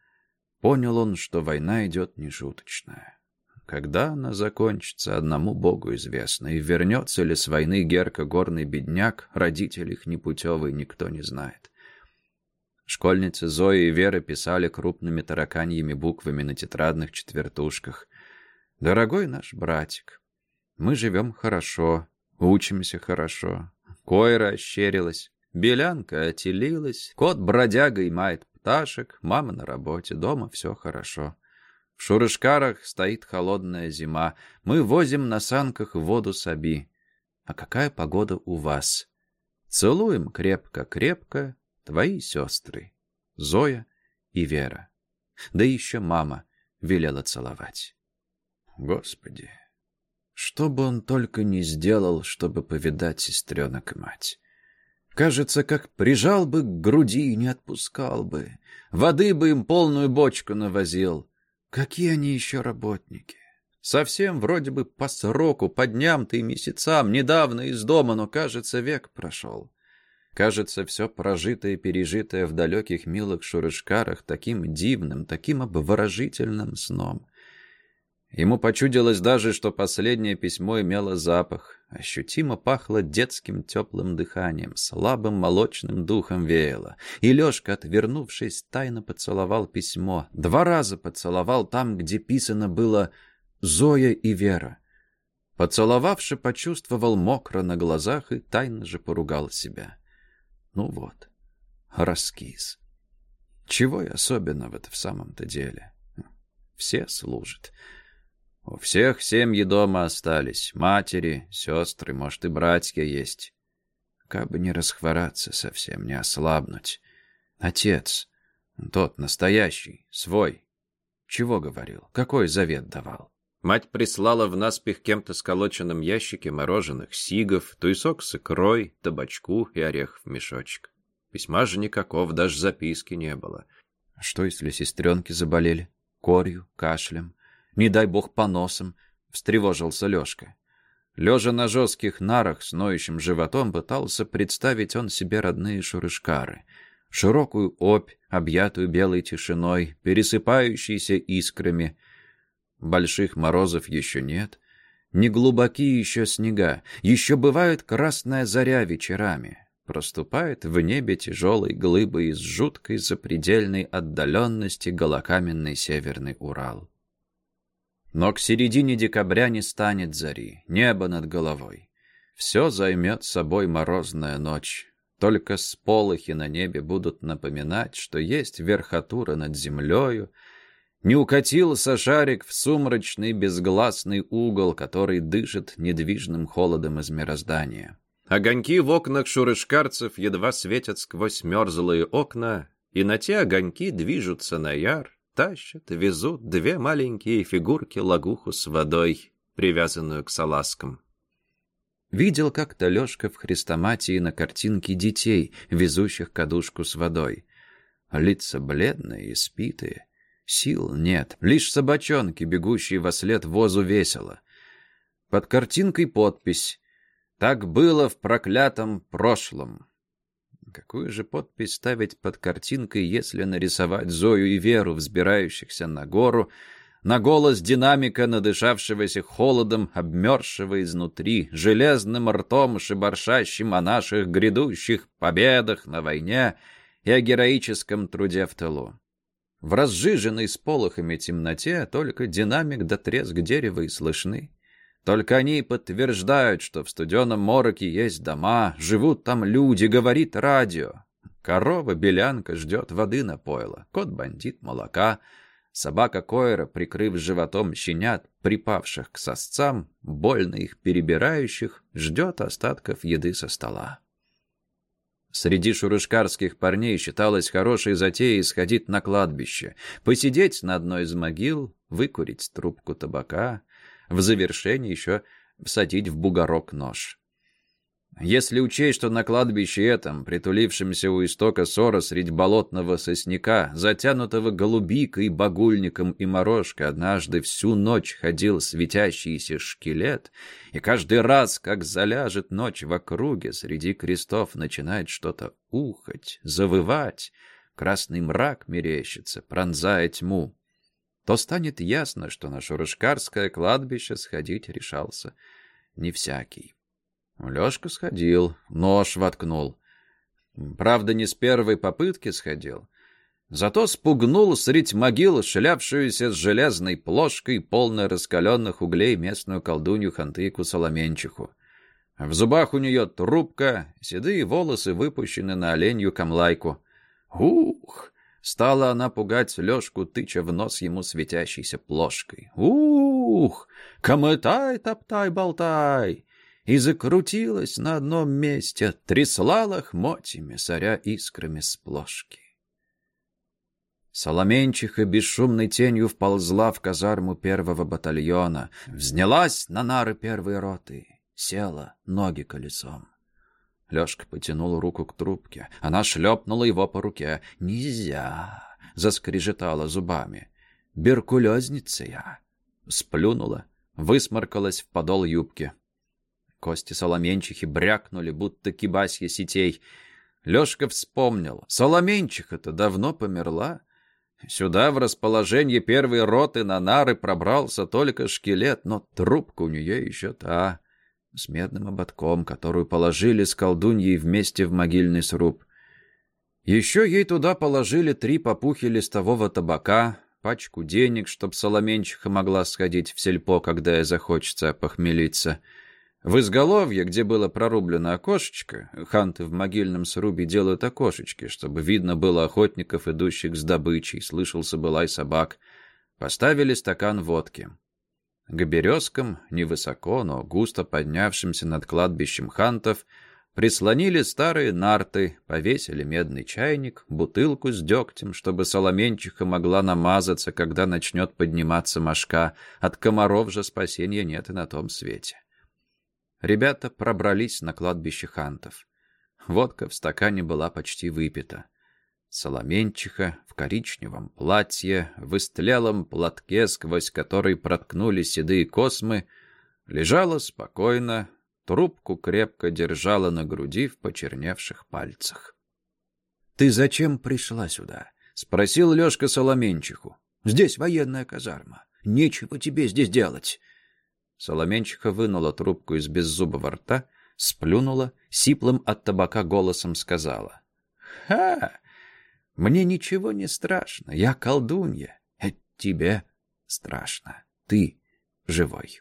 понял он, что война идет нешуточная. Когда она закончится, одному Богу известно, и вернется ли с войны Герка горный бедняк, родитель их непутевый, никто не знает. Школьницы Зоя и Вера писали крупными тараканьими буквами на тетрадных четвертушках. «Дорогой наш братик, мы живем хорошо, учимся хорошо. Койра ощерилась, белянка отелилась, кот бродяга и мает пташек, мама на работе, дома все хорошо». В Шурышкарах стоит холодная зима. Мы возим на санках воду с Аби. А какая погода у вас? Целуем крепко-крепко твои сестры, Зоя и Вера. Да еще мама велела целовать. Господи, что бы он только не сделал, чтобы повидать сестренок и мать. Кажется, как прижал бы к груди и не отпускал бы. Воды бы им полную бочку навозил. Какие они еще работники? Совсем вроде бы по сроку, по дням-то и месяцам, недавно из дома, но, кажется, век прошел. Кажется, все прожитое и пережитое в далеких милых шурышкарах таким дивным, таким обворожительным сном. Ему почудилось даже, что последнее письмо имело запах. Ощутимо пахло детским теплым дыханием, слабым молочным духом веяло. И Лешка, отвернувшись, тайно поцеловал письмо. Два раза поцеловал там, где писано было «Зоя и Вера». Поцеловавши, почувствовал мокро на глазах и тайно же поругал себя. Ну вот, раскис. Чего и особенного-то в самом-то деле? Все служат. У всех семьи дома остались. Матери, сестры, может, и братья есть. Как бы не расхвораться совсем, не ослабнуть. Отец, тот настоящий, свой. Чего говорил? Какой завет давал? Мать прислала в наспех кем-то сколоченном ящике мороженых сигов, туесок с икрой, табачку и орех в мешочек. Письма же никакого, даже записки не было. Что, если сестренки заболели? Корью, кашлем? Не дай бог поносом? Встревожился Лешка. Лежа на жестких нарах с ноющим животом, пытался представить он себе родные шурышкары. Широкую опь, объятую белой тишиной, пересыпающейся искрами — Больших морозов еще нет. Не глубокие еще снега. Еще бывает красная заря вечерами. Проступает в небе тяжелой глыбой из жуткой запредельной отдаленности голокаменный северный Урал. Но к середине декабря не станет зари, небо над головой. Все займет собой морозная ночь. Только сполохи на небе будут напоминать, что есть верхотура над землею, не укатился шарик в сумрачный безгласный угол, который дышит недвижным холодом из мироздания. Огоньки в окнах шурышкарцев едва светят сквозь мерзлые окна, и на те огоньки движутся на яр, тащат, везут две маленькие фигурки лагуху с водой, привязанную к салазкам. Видел как-то Лешка в хрестоматии на картинке детей, везущих кадушку с водой. Лица бледные и спитые, Сил нет, лишь собачонки, бегущие во след возу весело. Под картинкой подпись «Так было в проклятом прошлом». Какую же подпись ставить под картинкой, если нарисовать Зою и Веру, взбирающихся на гору, на голос динамика, надышавшегося холодом, обмерзшего изнутри, железным ртом, шибаршащим о наших грядущих победах на войне и о героическом труде в тылу. В разжиженной с полохами темноте только динамик да треск дерева и слышны. Только они подтверждают, что в студеном мороке есть дома, живут там люди, говорит радио. Корова-белянка ждет воды на пойло, кот-бандит молока, собака Койра, прикрыв животом щенят, припавших к сосцам, больно их перебирающих, ждет остатков еды со стола. Среди шурышкарских парней считалось хорошей затеей сходить на кладбище, посидеть на одной из могил, выкурить трубку табака, в завершение еще всадить в бугорок нож. Если учесть, что на кладбище этом, притулившемся у истока ссора среди болотного сосняка, затянутого голубикой, багульником и морожкой, однажды всю ночь ходил светящийся шкелет, и каждый раз, как заляжет ночь в округе, среди крестов начинает что-то ухать, завывать, красный мрак мерещится, пронзая тьму, то станет ясно, что на Шурышкарское кладбище сходить решался не всякий. Лёшка сходил, нож воткнул. Правда, не с первой попытки сходил. Зато спугнул средь могил шлявшуюся с железной плошкой, полной раскаленных углей, местную колдунью Хантыку Соломенчиху. В зубах у нее трубка, седые волосы выпущены на оленью камлайку. Ух! Стала она пугать Лёшку, тыча в нос ему светящейся плошкой. Ух! Камытай, топтай, болтай! и закрутилась на одном месте, трясла лохмотьями, соря искрами с плошки. Соломенчиха бесшумной тенью вползла в казарму первого батальона, взнялась на нары первой роты, села ноги колесом. Лёшка потянул руку к трубке. Она шлепнула его по руке. «Нельзя!» — заскрежетала зубами. «Беркулезница я!» сплюнула, высморкалась в подол юбки. Кости соломенчихи брякнули, будто кибасья сетей. Лёшка вспомнил. Соломенчиха-то давно померла. Сюда в расположение первой роты на нары пробрался только шкелет, но трубка у нее еще та, с медным ободком, которую положили с колдуньей вместе в могильный сруб. Еще ей туда положили три попухи листового табака, пачку денег, чтоб Соломенчиха могла сходить в сельпо, когда ей захочется похмелиться — в изголовье, где было прорублено окошечко, ханты в могильном срубе делают окошечки, чтобы видно было охотников, идущих с добычей, слышался былай собак, поставили стакан водки. К березкам, невысоко, но густо поднявшимся над кладбищем хантов, прислонили старые нарты, повесили медный чайник, бутылку с дегтем, чтобы соломенчиха могла намазаться, когда начнет подниматься мошка. От комаров же спасения нет и на том свете. Ребята пробрались на кладбище хантов. Водка в стакане была почти выпита. Соломенчиха в коричневом платье, в истлелом платке, сквозь который проткнули седые космы, лежала спокойно, трубку крепко держала на груди в почерневших пальцах. «Ты зачем пришла сюда?» — спросил Лёшка Соломенчиху. «Здесь военная казарма. Нечего тебе здесь делать. Соломенчиха вынула трубку из беззубого рта, сплюнула, сиплым от табака голосом сказала. «Ха! Мне ничего не страшно, я колдунья. Это тебе страшно. Ты живой».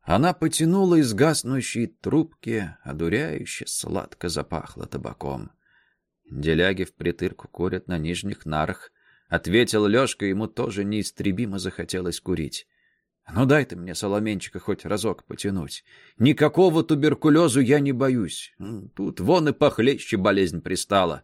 Она потянула из гаснущей трубки, одуряюще сладко запахло табаком. Деляги в притырку курят на нижних нарах. Ответил Лёшка, ему тоже неистребимо захотелось курить. Ну дай ты мне, соломенчика, хоть разок потянуть. Никакого туберкулезу я не боюсь. Тут вон и похлеще болезнь пристала.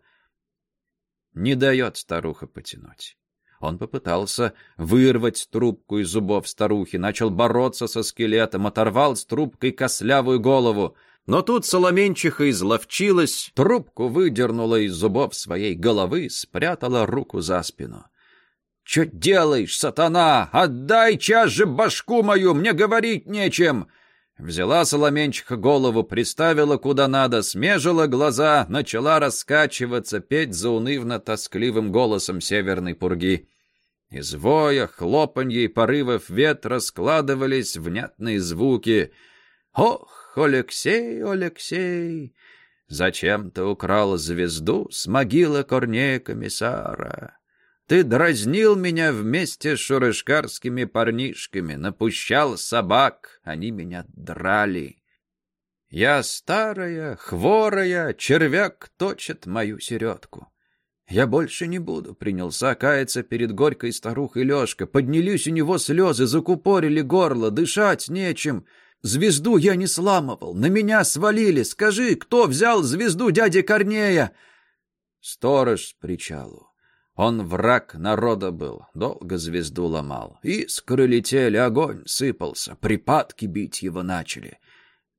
Не дает старуха потянуть. Он попытался вырвать трубку из зубов старухи, начал бороться со скелетом, оторвал с трубкой кослявую голову. Но тут Соломенчиха изловчилась, трубку выдернула из зубов своей головы, спрятала руку за спину. «Че делаешь, сатана? Отдай час же башку мою, мне говорить нечем!» Взяла Соломенчиха голову, приставила куда надо, смежила глаза, начала раскачиваться, петь заунывно-тоскливым голосом северной пурги. Из воя, хлопанья и порывов ветра складывались внятные звуки. «Ох, Алексей, Алексей, зачем ты украл звезду с могилы Корнея Комиссара?» Ты дразнил меня вместе с шурышкарскими парнишками, напущал собак, они меня драли. Я старая, хворая, червяк точит мою середку. Я больше не буду, принялся каяться перед горькой старухой Лешка. Поднялись у него слезы, закупорили горло, дышать нечем. Звезду я не сламывал, на меня свалили. Скажи, кто взял звезду дяди Корнея? Сторож с причалу. Он враг народа был, долго звезду ломал. Искры летели, огонь сыпался, припадки бить его начали.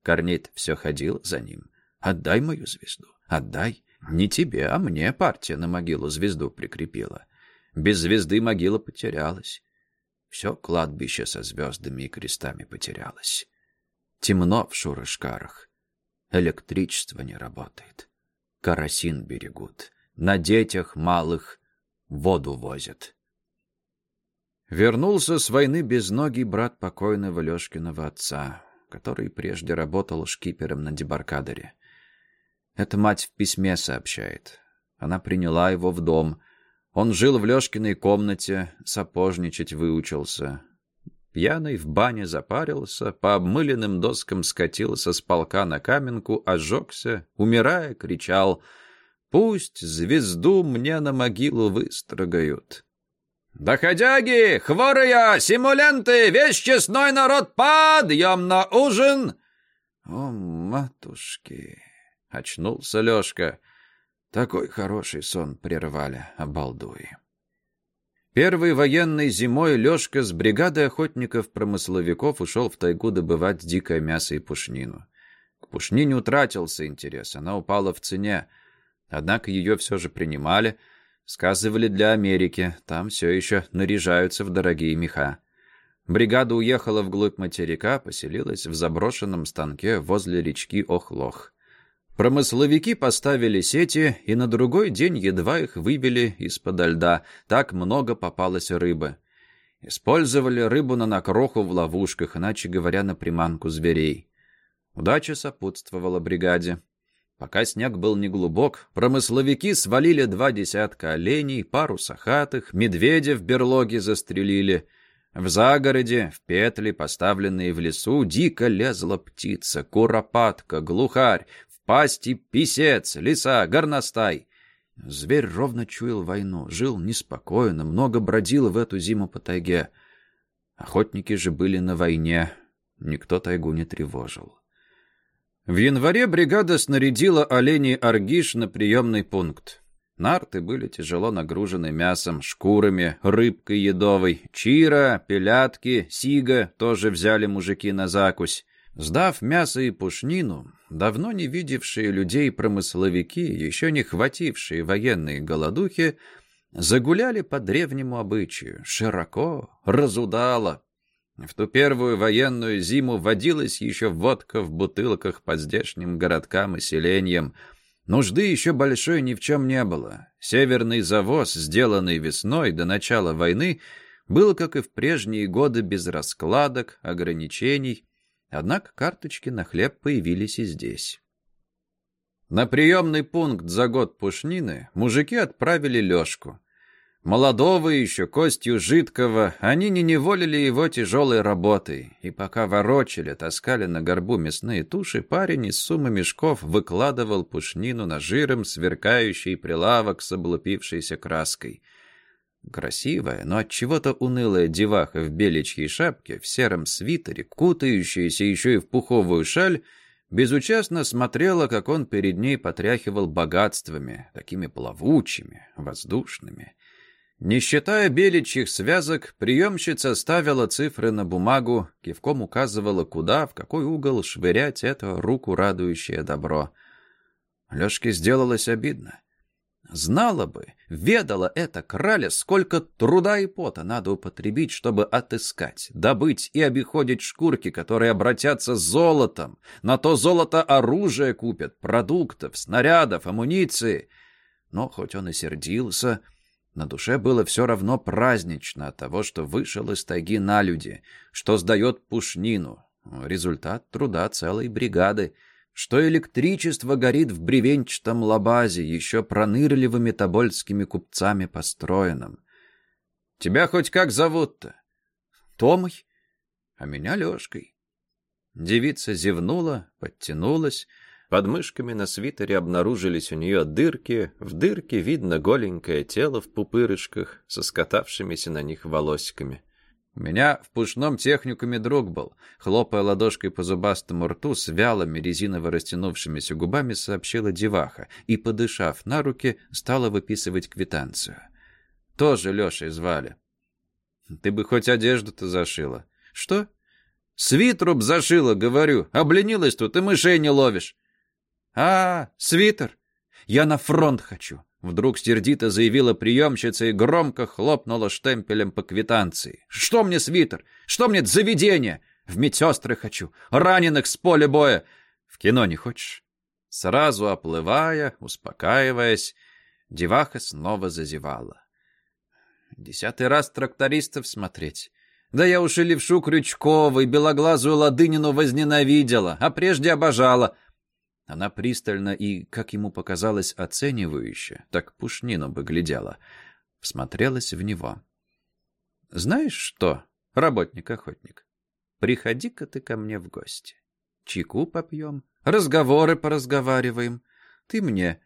Корнит все ходил за ним. «Отдай мою звезду, отдай. Не тебе, а мне партия на могилу звезду прикрепила. Без звезды могила потерялась. Все кладбище со звездами и крестами потерялось. Темно в шурышкарах. Электричество не работает. Карасин берегут. На детях малых воду возят. Вернулся с войны безногий брат покойного Лешкиного отца, который прежде работал шкипером на дебаркадере. Это мать в письме сообщает. Она приняла его в дом. Он жил в Лешкиной комнате, сапожничать выучился. Пьяный в бане запарился, по обмыленным доскам скатился с полка на каменку, ожегся, умирая, кричал — Пусть звезду мне на могилу выстрогают. «Доходяги! Хворые! Симуленты! Весь честной народ! Подъем на ужин!» «О, матушки!» — очнулся Лёшка. Такой хороший сон прервали, обалдуи. Первой военной зимой Лёшка с бригадой охотников-промысловиков ушел в тайгу добывать дикое мясо и пушнину. К пушнине утратился интерес, она упала в цене — Однако ее все же принимали, сказывали для Америки, там все еще наряжаются в дорогие меха. Бригада уехала вглубь материка, поселилась в заброшенном станке возле речки Охлох. Промысловики поставили сети, и на другой день едва их выбили из-под льда. Так много попалось рыбы. Использовали рыбу на накроху в ловушках, иначе говоря, на приманку зверей. Удача сопутствовала бригаде. Пока снег был неглубок, промысловики свалили два десятка оленей, пару сахатых, медведя в берлоге застрелили. В загороде, в петли, поставленные в лесу, дико лезла птица, куропатка, глухарь, в пасти писец, лиса, горностай. Зверь ровно чуял войну, жил неспокойно, много бродил в эту зиму по тайге. Охотники же были на войне, никто тайгу не тревожил. В январе бригада снарядила оленей Аргиш на приемный пункт. Нарты были тяжело нагружены мясом, шкурами, рыбкой едовой. Чира, пелятки, сига тоже взяли мужики на закусь. Сдав мясо и пушнину, давно не видевшие людей промысловики, еще не хватившие военные голодухи, загуляли по древнему обычаю, широко, разудало. В ту первую военную зиму водилась еще водка в бутылках по здешним городкам и селениям. Нужды еще большой ни в чем не было. Северный завоз, сделанный весной до начала войны, был, как и в прежние годы, без раскладок, ограничений. Однако карточки на хлеб появились и здесь. На приемный пункт за год пушнины мужики отправили Лешку — Молодого еще, костью жидкого, они не неволили его тяжелой работой, и пока ворочали, таскали на горбу мясные туши, парень из суммы мешков выкладывал пушнину на жиром сверкающий прилавок с облупившейся краской. Красивая, но от чего то унылая деваха в беличьей шапке, в сером свитере, кутающаяся еще и в пуховую шаль, безучастно смотрела, как он перед ней потряхивал богатствами, такими плавучими, воздушными. Не считая беличьих связок, приемщица ставила цифры на бумагу, кивком указывала, куда, в какой угол швырять это руку радующее добро. Лёшке сделалось обидно. Знала бы, ведала это краля, сколько труда и пота надо употребить, чтобы отыскать, добыть и обиходить шкурки, которые обратятся золотом. На то золото оружие купят, продуктов, снарядов, амуниции. Но хоть он и сердился, на душе было все равно празднично от того, что вышел из тайги на люди, что сдает пушнину. Результат труда целой бригады, что электричество горит в бревенчатом лабазе, еще пронырливыми тобольскими купцами построенным. «Тебя хоть как зовут-то?» «Томой, а меня Лешкой». Девица зевнула, подтянулась, под мышками на свитере обнаружились у нее дырки, в дырке видно голенькое тело в пупырышках со скатавшимися на них волосиками. Меня в пушном техникуме друг был. Хлопая ладошкой по зубастому рту, с вялыми резиново растянувшимися губами сообщила деваха и, подышав на руки, стала выписывать квитанцию. Тоже Лешей звали. Ты бы хоть одежду-то зашила. Что? Свитруб зашила, говорю. Обленилась тут и мышей не ловишь. «А, свитер! Я на фронт хочу!» Вдруг сердито заявила приемщица и громко хлопнула штемпелем по квитанции. «Что мне свитер? Что мне заведение? В медсестры хочу, раненых с поля боя. В кино не хочешь?» Сразу оплывая, успокаиваясь, деваха снова зазевала. «Десятый раз трактористов смотреть. Да я уж и левшу Крючкову и белоглазую Ладынину возненавидела, а прежде обожала. Она пристально и, как ему показалось, оценивающе, так Пушнину бы глядела, всмотрелась в него. «Знаешь что, работник-охотник, приходи-ка ты ко мне в гости. Чайку попьем, разговоры поразговариваем. Ты мне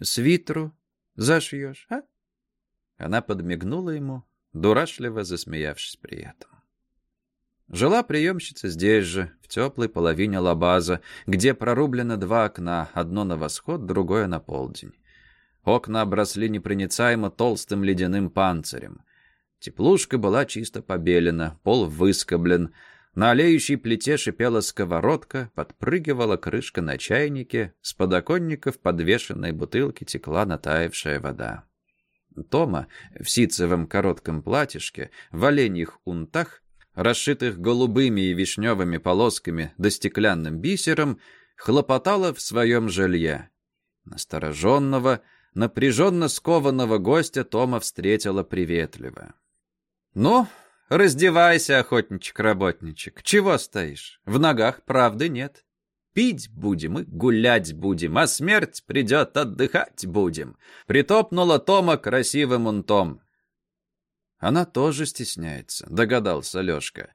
свитру зашьешь, а?» Она подмигнула ему, дурашливо засмеявшись при этом. Жила приемщица здесь же, в теплой половине лабаза, где прорублено два окна, одно на восход, другое на полдень. Окна обросли непроницаемо толстым ледяным панцирем. Теплушка была чисто побелена, пол выскоблен. На олеющей плите шипела сковородка, подпрыгивала крышка на чайнике, с подоконников подвешенной бутылки текла натаявшая вода. Тома в ситцевом коротком платьишке, в оленьих унтах, расшитых голубыми и вишневыми полосками да стеклянным бисером, хлопотала в своем жилье. Настороженного, напряженно скованного гостя Тома встретила приветливо. «Ну, раздевайся, охотничек-работничек. Чего стоишь? В ногах правды нет. Пить будем и гулять будем, а смерть придет, отдыхать будем», — притопнула Тома красивым унтом. Она тоже стесняется, догадался Лёшка.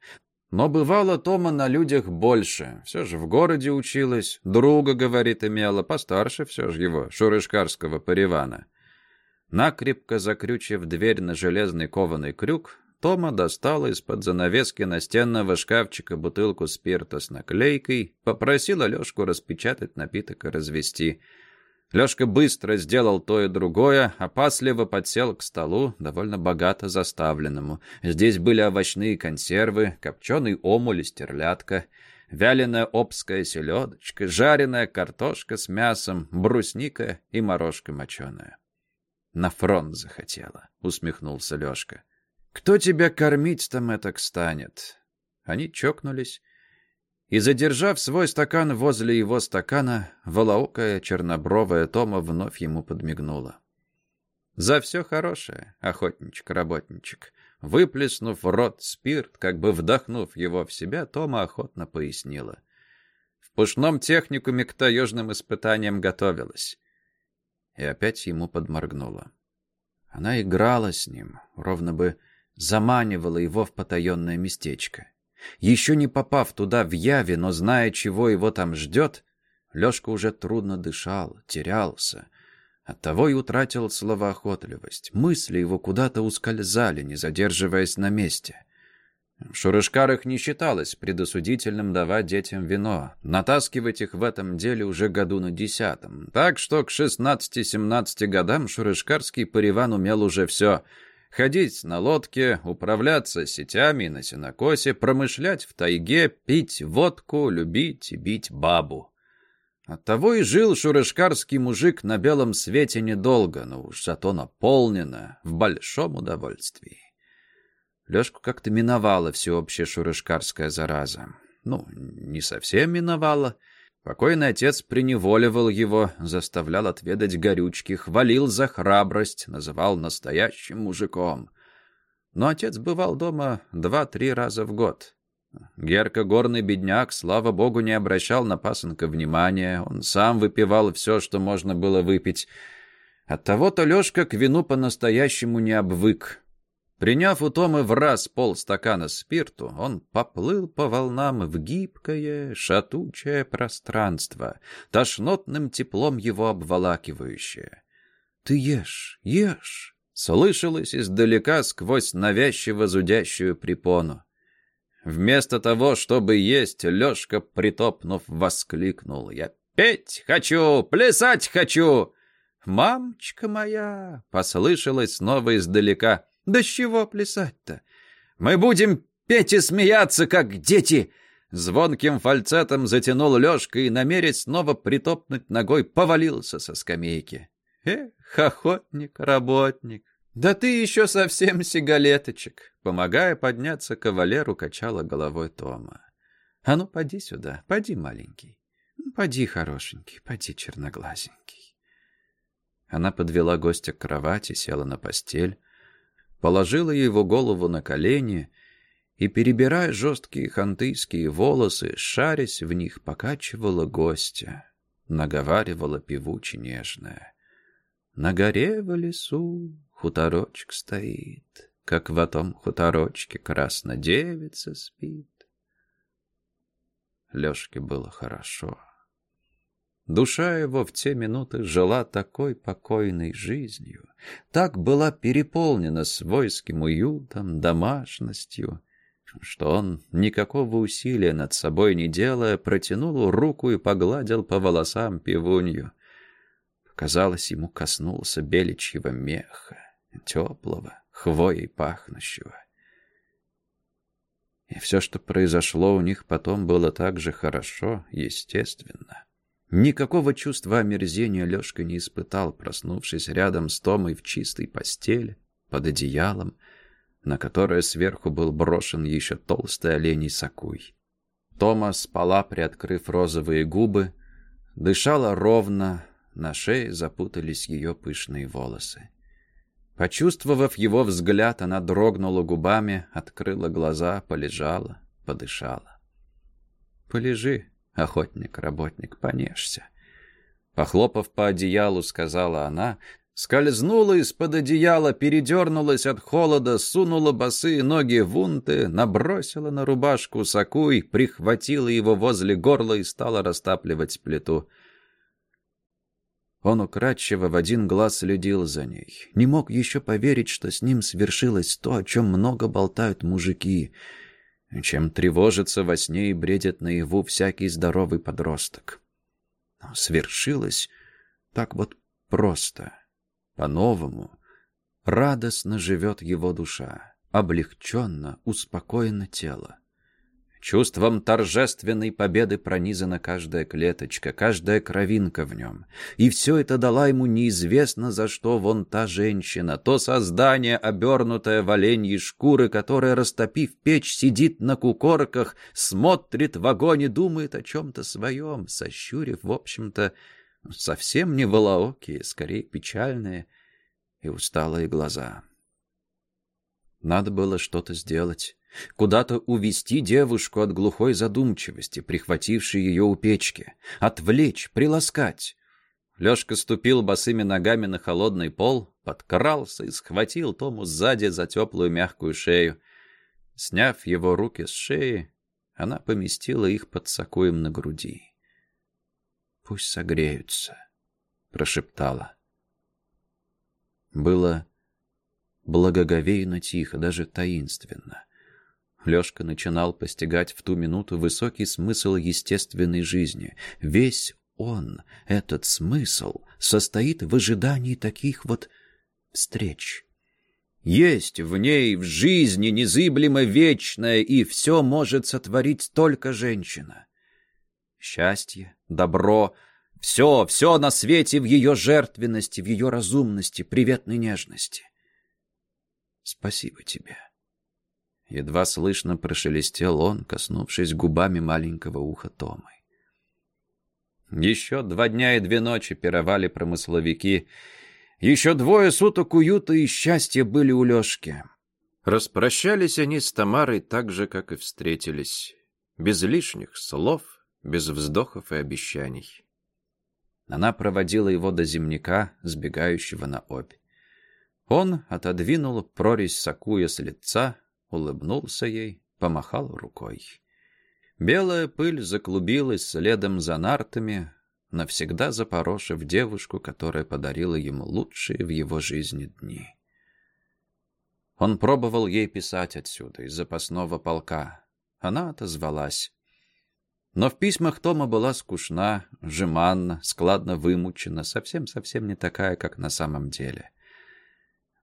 Но бывало Тома на людях больше. Все же в городе училась, друга, говорит, имела, постарше все же его, шурышкарского паривана. Накрепко закрючив дверь на железный кованый крюк, Тома достала из-под занавески настенного шкафчика бутылку спирта с наклейкой, попросила Лёшку распечатать напиток и развести. Лёшка быстро сделал то и другое, опасливо подсел к столу, довольно богато заставленному. Здесь были овощные консервы, копченый омуль и стерлядка, вяленая обская селедочка, жареная картошка с мясом, брусника и морожка моченая. «На фронт захотела», — усмехнулся Лёшка. «Кто тебя кормить там этак станет?» Они чокнулись, и, задержав свой стакан возле его стакана, волоокая чернобровая Тома вновь ему подмигнула. «За все хорошее, охотничек-работничек». Выплеснув в рот спирт, как бы вдохнув его в себя, Тома охотно пояснила. В пушном техникуме к таежным испытаниям готовилась. И опять ему подморгнула. Она играла с ним, ровно бы заманивала его в потаенное местечко. Еще не попав туда в яве, но зная, чего его там ждет, Лешка уже трудно дышал, терялся. Оттого и утратил словоохотливость. Мысли его куда-то ускользали, не задерживаясь на месте. В Шурышкарах не считалось предосудительным давать детям вино, натаскивать их в этом деле уже году на десятом. Так что к 16-17 годам Шурышкарский париван умел уже все — ходить на лодке, управляться сетями на сенокосе, промышлять в тайге, пить водку, любить и бить бабу. Оттого и жил шурышкарский мужик на белом свете недолго, но уж зато наполнено, в большом удовольствии. Лёшку как-то миновала всеобщая шурышкарская зараза. Ну, не совсем миновала — Покойный отец приневоливал его, заставлял отведать горючки, хвалил за храбрость, называл настоящим мужиком. Но отец бывал дома два-три раза в год. Герка горный бедняк, слава богу, не обращал на пасынка внимания, он сам выпивал все, что можно было выпить. Оттого-то Лешка к вину по-настоящему не обвык. Приняв у Тома в раз полстакана спирту, он поплыл по волнам в гибкое, шатучее пространство, тошнотным теплом его обволакивающее. «Ты ешь, ешь!» — слышалось издалека сквозь навязчиво зудящую препону. Вместо того, чтобы есть, Лёшка, притопнув, воскликнул. «Я петь хочу, плясать хочу!» «Мамочка моя!» — послышалось снова издалека. Да с чего плясать-то? Мы будем петь и смеяться, как дети!» Звонким фальцетом затянул Лёшка и, намерясь снова притопнуть ногой, повалился со скамейки. «Эх, охотник, работник, да ты еще совсем сигалеточек!» Помогая подняться кавалеру, качала головой Тома. «А ну, поди сюда, поди, маленький. Поди, хорошенький, поди, черноглазенький». Она подвела гостя к кровати, села на постель, положила его голову на колени и, перебирая жесткие хантыйские волосы, шарясь в них, покачивала гостя, наговаривала певуче нежная. На горе в лесу хуторочек стоит, как в том хуторочке красная девица спит. Лёшке было хорошо. Душа его в те минуты жила такой покойной жизнью, так была переполнена свойским уютом, домашностью, что он, никакого усилия над собой не делая, протянул руку и погладил по волосам пивунью. Казалось, ему коснулся беличьего меха, теплого, хвоей пахнущего. И все, что произошло у них потом, было так же хорошо, естественно. Никакого чувства омерзения Лёшка не испытал, проснувшись рядом с Томой в чистой постели, под одеялом. на которое сверху был брошен еще толстый оленей сакуй. Тома спала, приоткрыв розовые губы, дышала ровно, на шее запутались ее пышные волосы. Почувствовав его взгляд, она дрогнула губами, открыла глаза, полежала, подышала. «Полежи, охотник-работник, понежься». Похлопав по одеялу, сказала она, скользнула из-под одеяла, передернулась от холода, сунула босые ноги в унты, набросила на рубашку сакуй, прихватила его возле горла и стала растапливать плиту. Он украдчиво в один глаз следил за ней. Не мог еще поверить, что с ним свершилось то, о чем много болтают мужики, чем тревожится во сне и бредит наяву всякий здоровый подросток. Но свершилось так вот просто, по-новому. Радостно живет его душа, облегченно, успокоено тело. Чувством торжественной победы пронизана каждая клеточка, каждая кровинка в нем. И все это дала ему неизвестно за что вон та женщина, то создание, обернутое в оленьи шкуры, которое, растопив печь, сидит на кукорках, смотрит в огонь и думает о чем-то своем, сощурив, в общем-то, совсем не волоокие, скорее печальные и усталые глаза. Надо было что-то сделать. Куда-то увести девушку от глухой задумчивости, прихватившей ее у печки. Отвлечь, приласкать. Лешка ступил босыми ногами на холодный пол, подкрался и схватил Тому сзади за теплую мягкую шею. Сняв его руки с шеи, она поместила их под сакуем на груди. «Пусть согреются», — прошептала. Было благоговейно тихо, даже таинственно. Лёшка начинал постигать в ту минуту высокий смысл естественной жизни. Весь он, этот смысл, состоит в ожидании таких вот встреч. Есть в ней, в жизни, незыблемо вечное, и все может сотворить только женщина. Счастье, добро, все, все на свете в ее жертвенности, в ее разумности, приветной нежности. Спасибо тебе. Едва слышно прошелестел он, коснувшись губами маленького уха Томы. Еще два дня и две ночи пировали промысловики. Еще двое суток уюта и счастья были у Лешки. Распрощались они с Тамарой так же, как и встретились. Без лишних слов, без вздохов и обещаний. Она проводила его до земляка, сбегающего на обь. Он отодвинул прорезь сакуя с лица, улыбнулся ей, помахал рукой. Белая пыль заклубилась следом за нартами, навсегда запорошив девушку, которая подарила ему лучшие в его жизни дни. Он пробовал ей писать отсюда, из запасного полка. Она отозвалась. Но в письмах Тома была скучна, жеманна, складно вымучена, совсем-совсем не такая, как на самом деле.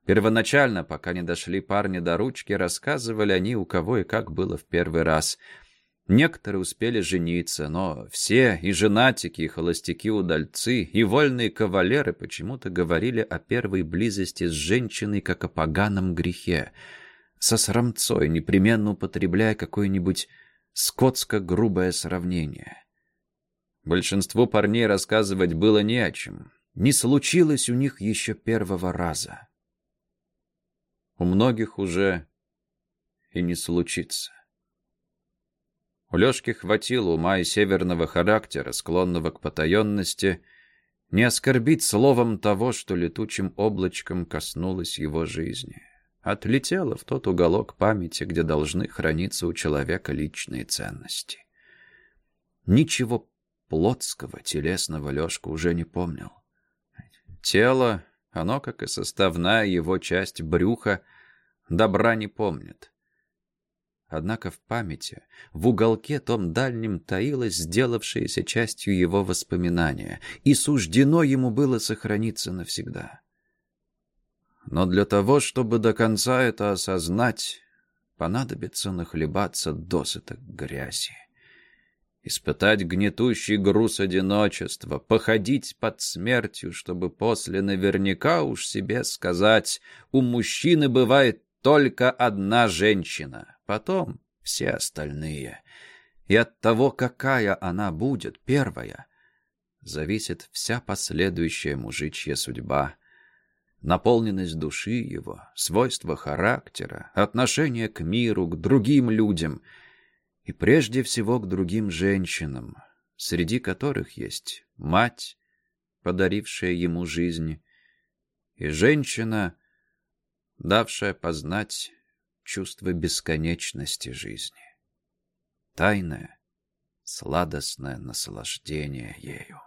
Первоначально, пока не дошли парни до ручки, рассказывали они, у кого и как было в первый раз. Некоторые успели жениться, но все, и женатики, и холостяки-удальцы, и вольные кавалеры почему-то говорили о первой близости с женщиной как о поганом грехе, со срамцой, непременно употребляя какое-нибудь скотско-грубое сравнение. Большинству парней рассказывать было не о чем. Не случилось у них еще первого раза у многих уже и не случится. У Лёшки хватило ума и северного характера, склонного к потаенности, не оскорбить словом того, что летучим облачком коснулось его жизни. Отлетело в тот уголок памяти, где должны храниться у человека личные ценности. Ничего плотского, телесного Лёшка уже не помнил. Тело оно, как и составная его часть брюха, добра не помнит. Однако в памяти, в уголке том дальнем таилось сделавшееся частью его воспоминания, и суждено ему было сохраниться навсегда. Но для того, чтобы до конца это осознать, понадобится нахлебаться досыта грязи испытать гнетущий груз одиночества, походить под смертью, чтобы после наверняка уж себе сказать, у мужчины бывает только одна женщина, потом все остальные. И от того, какая она будет, первая, зависит вся последующая мужичья судьба, наполненность души его, свойства характера, отношение к миру, к другим людям и прежде всего к другим женщинам, среди которых есть мать, подарившая ему жизнь, и женщина, давшая познать чувство бесконечности жизни. Тайное, сладостное наслаждение ею.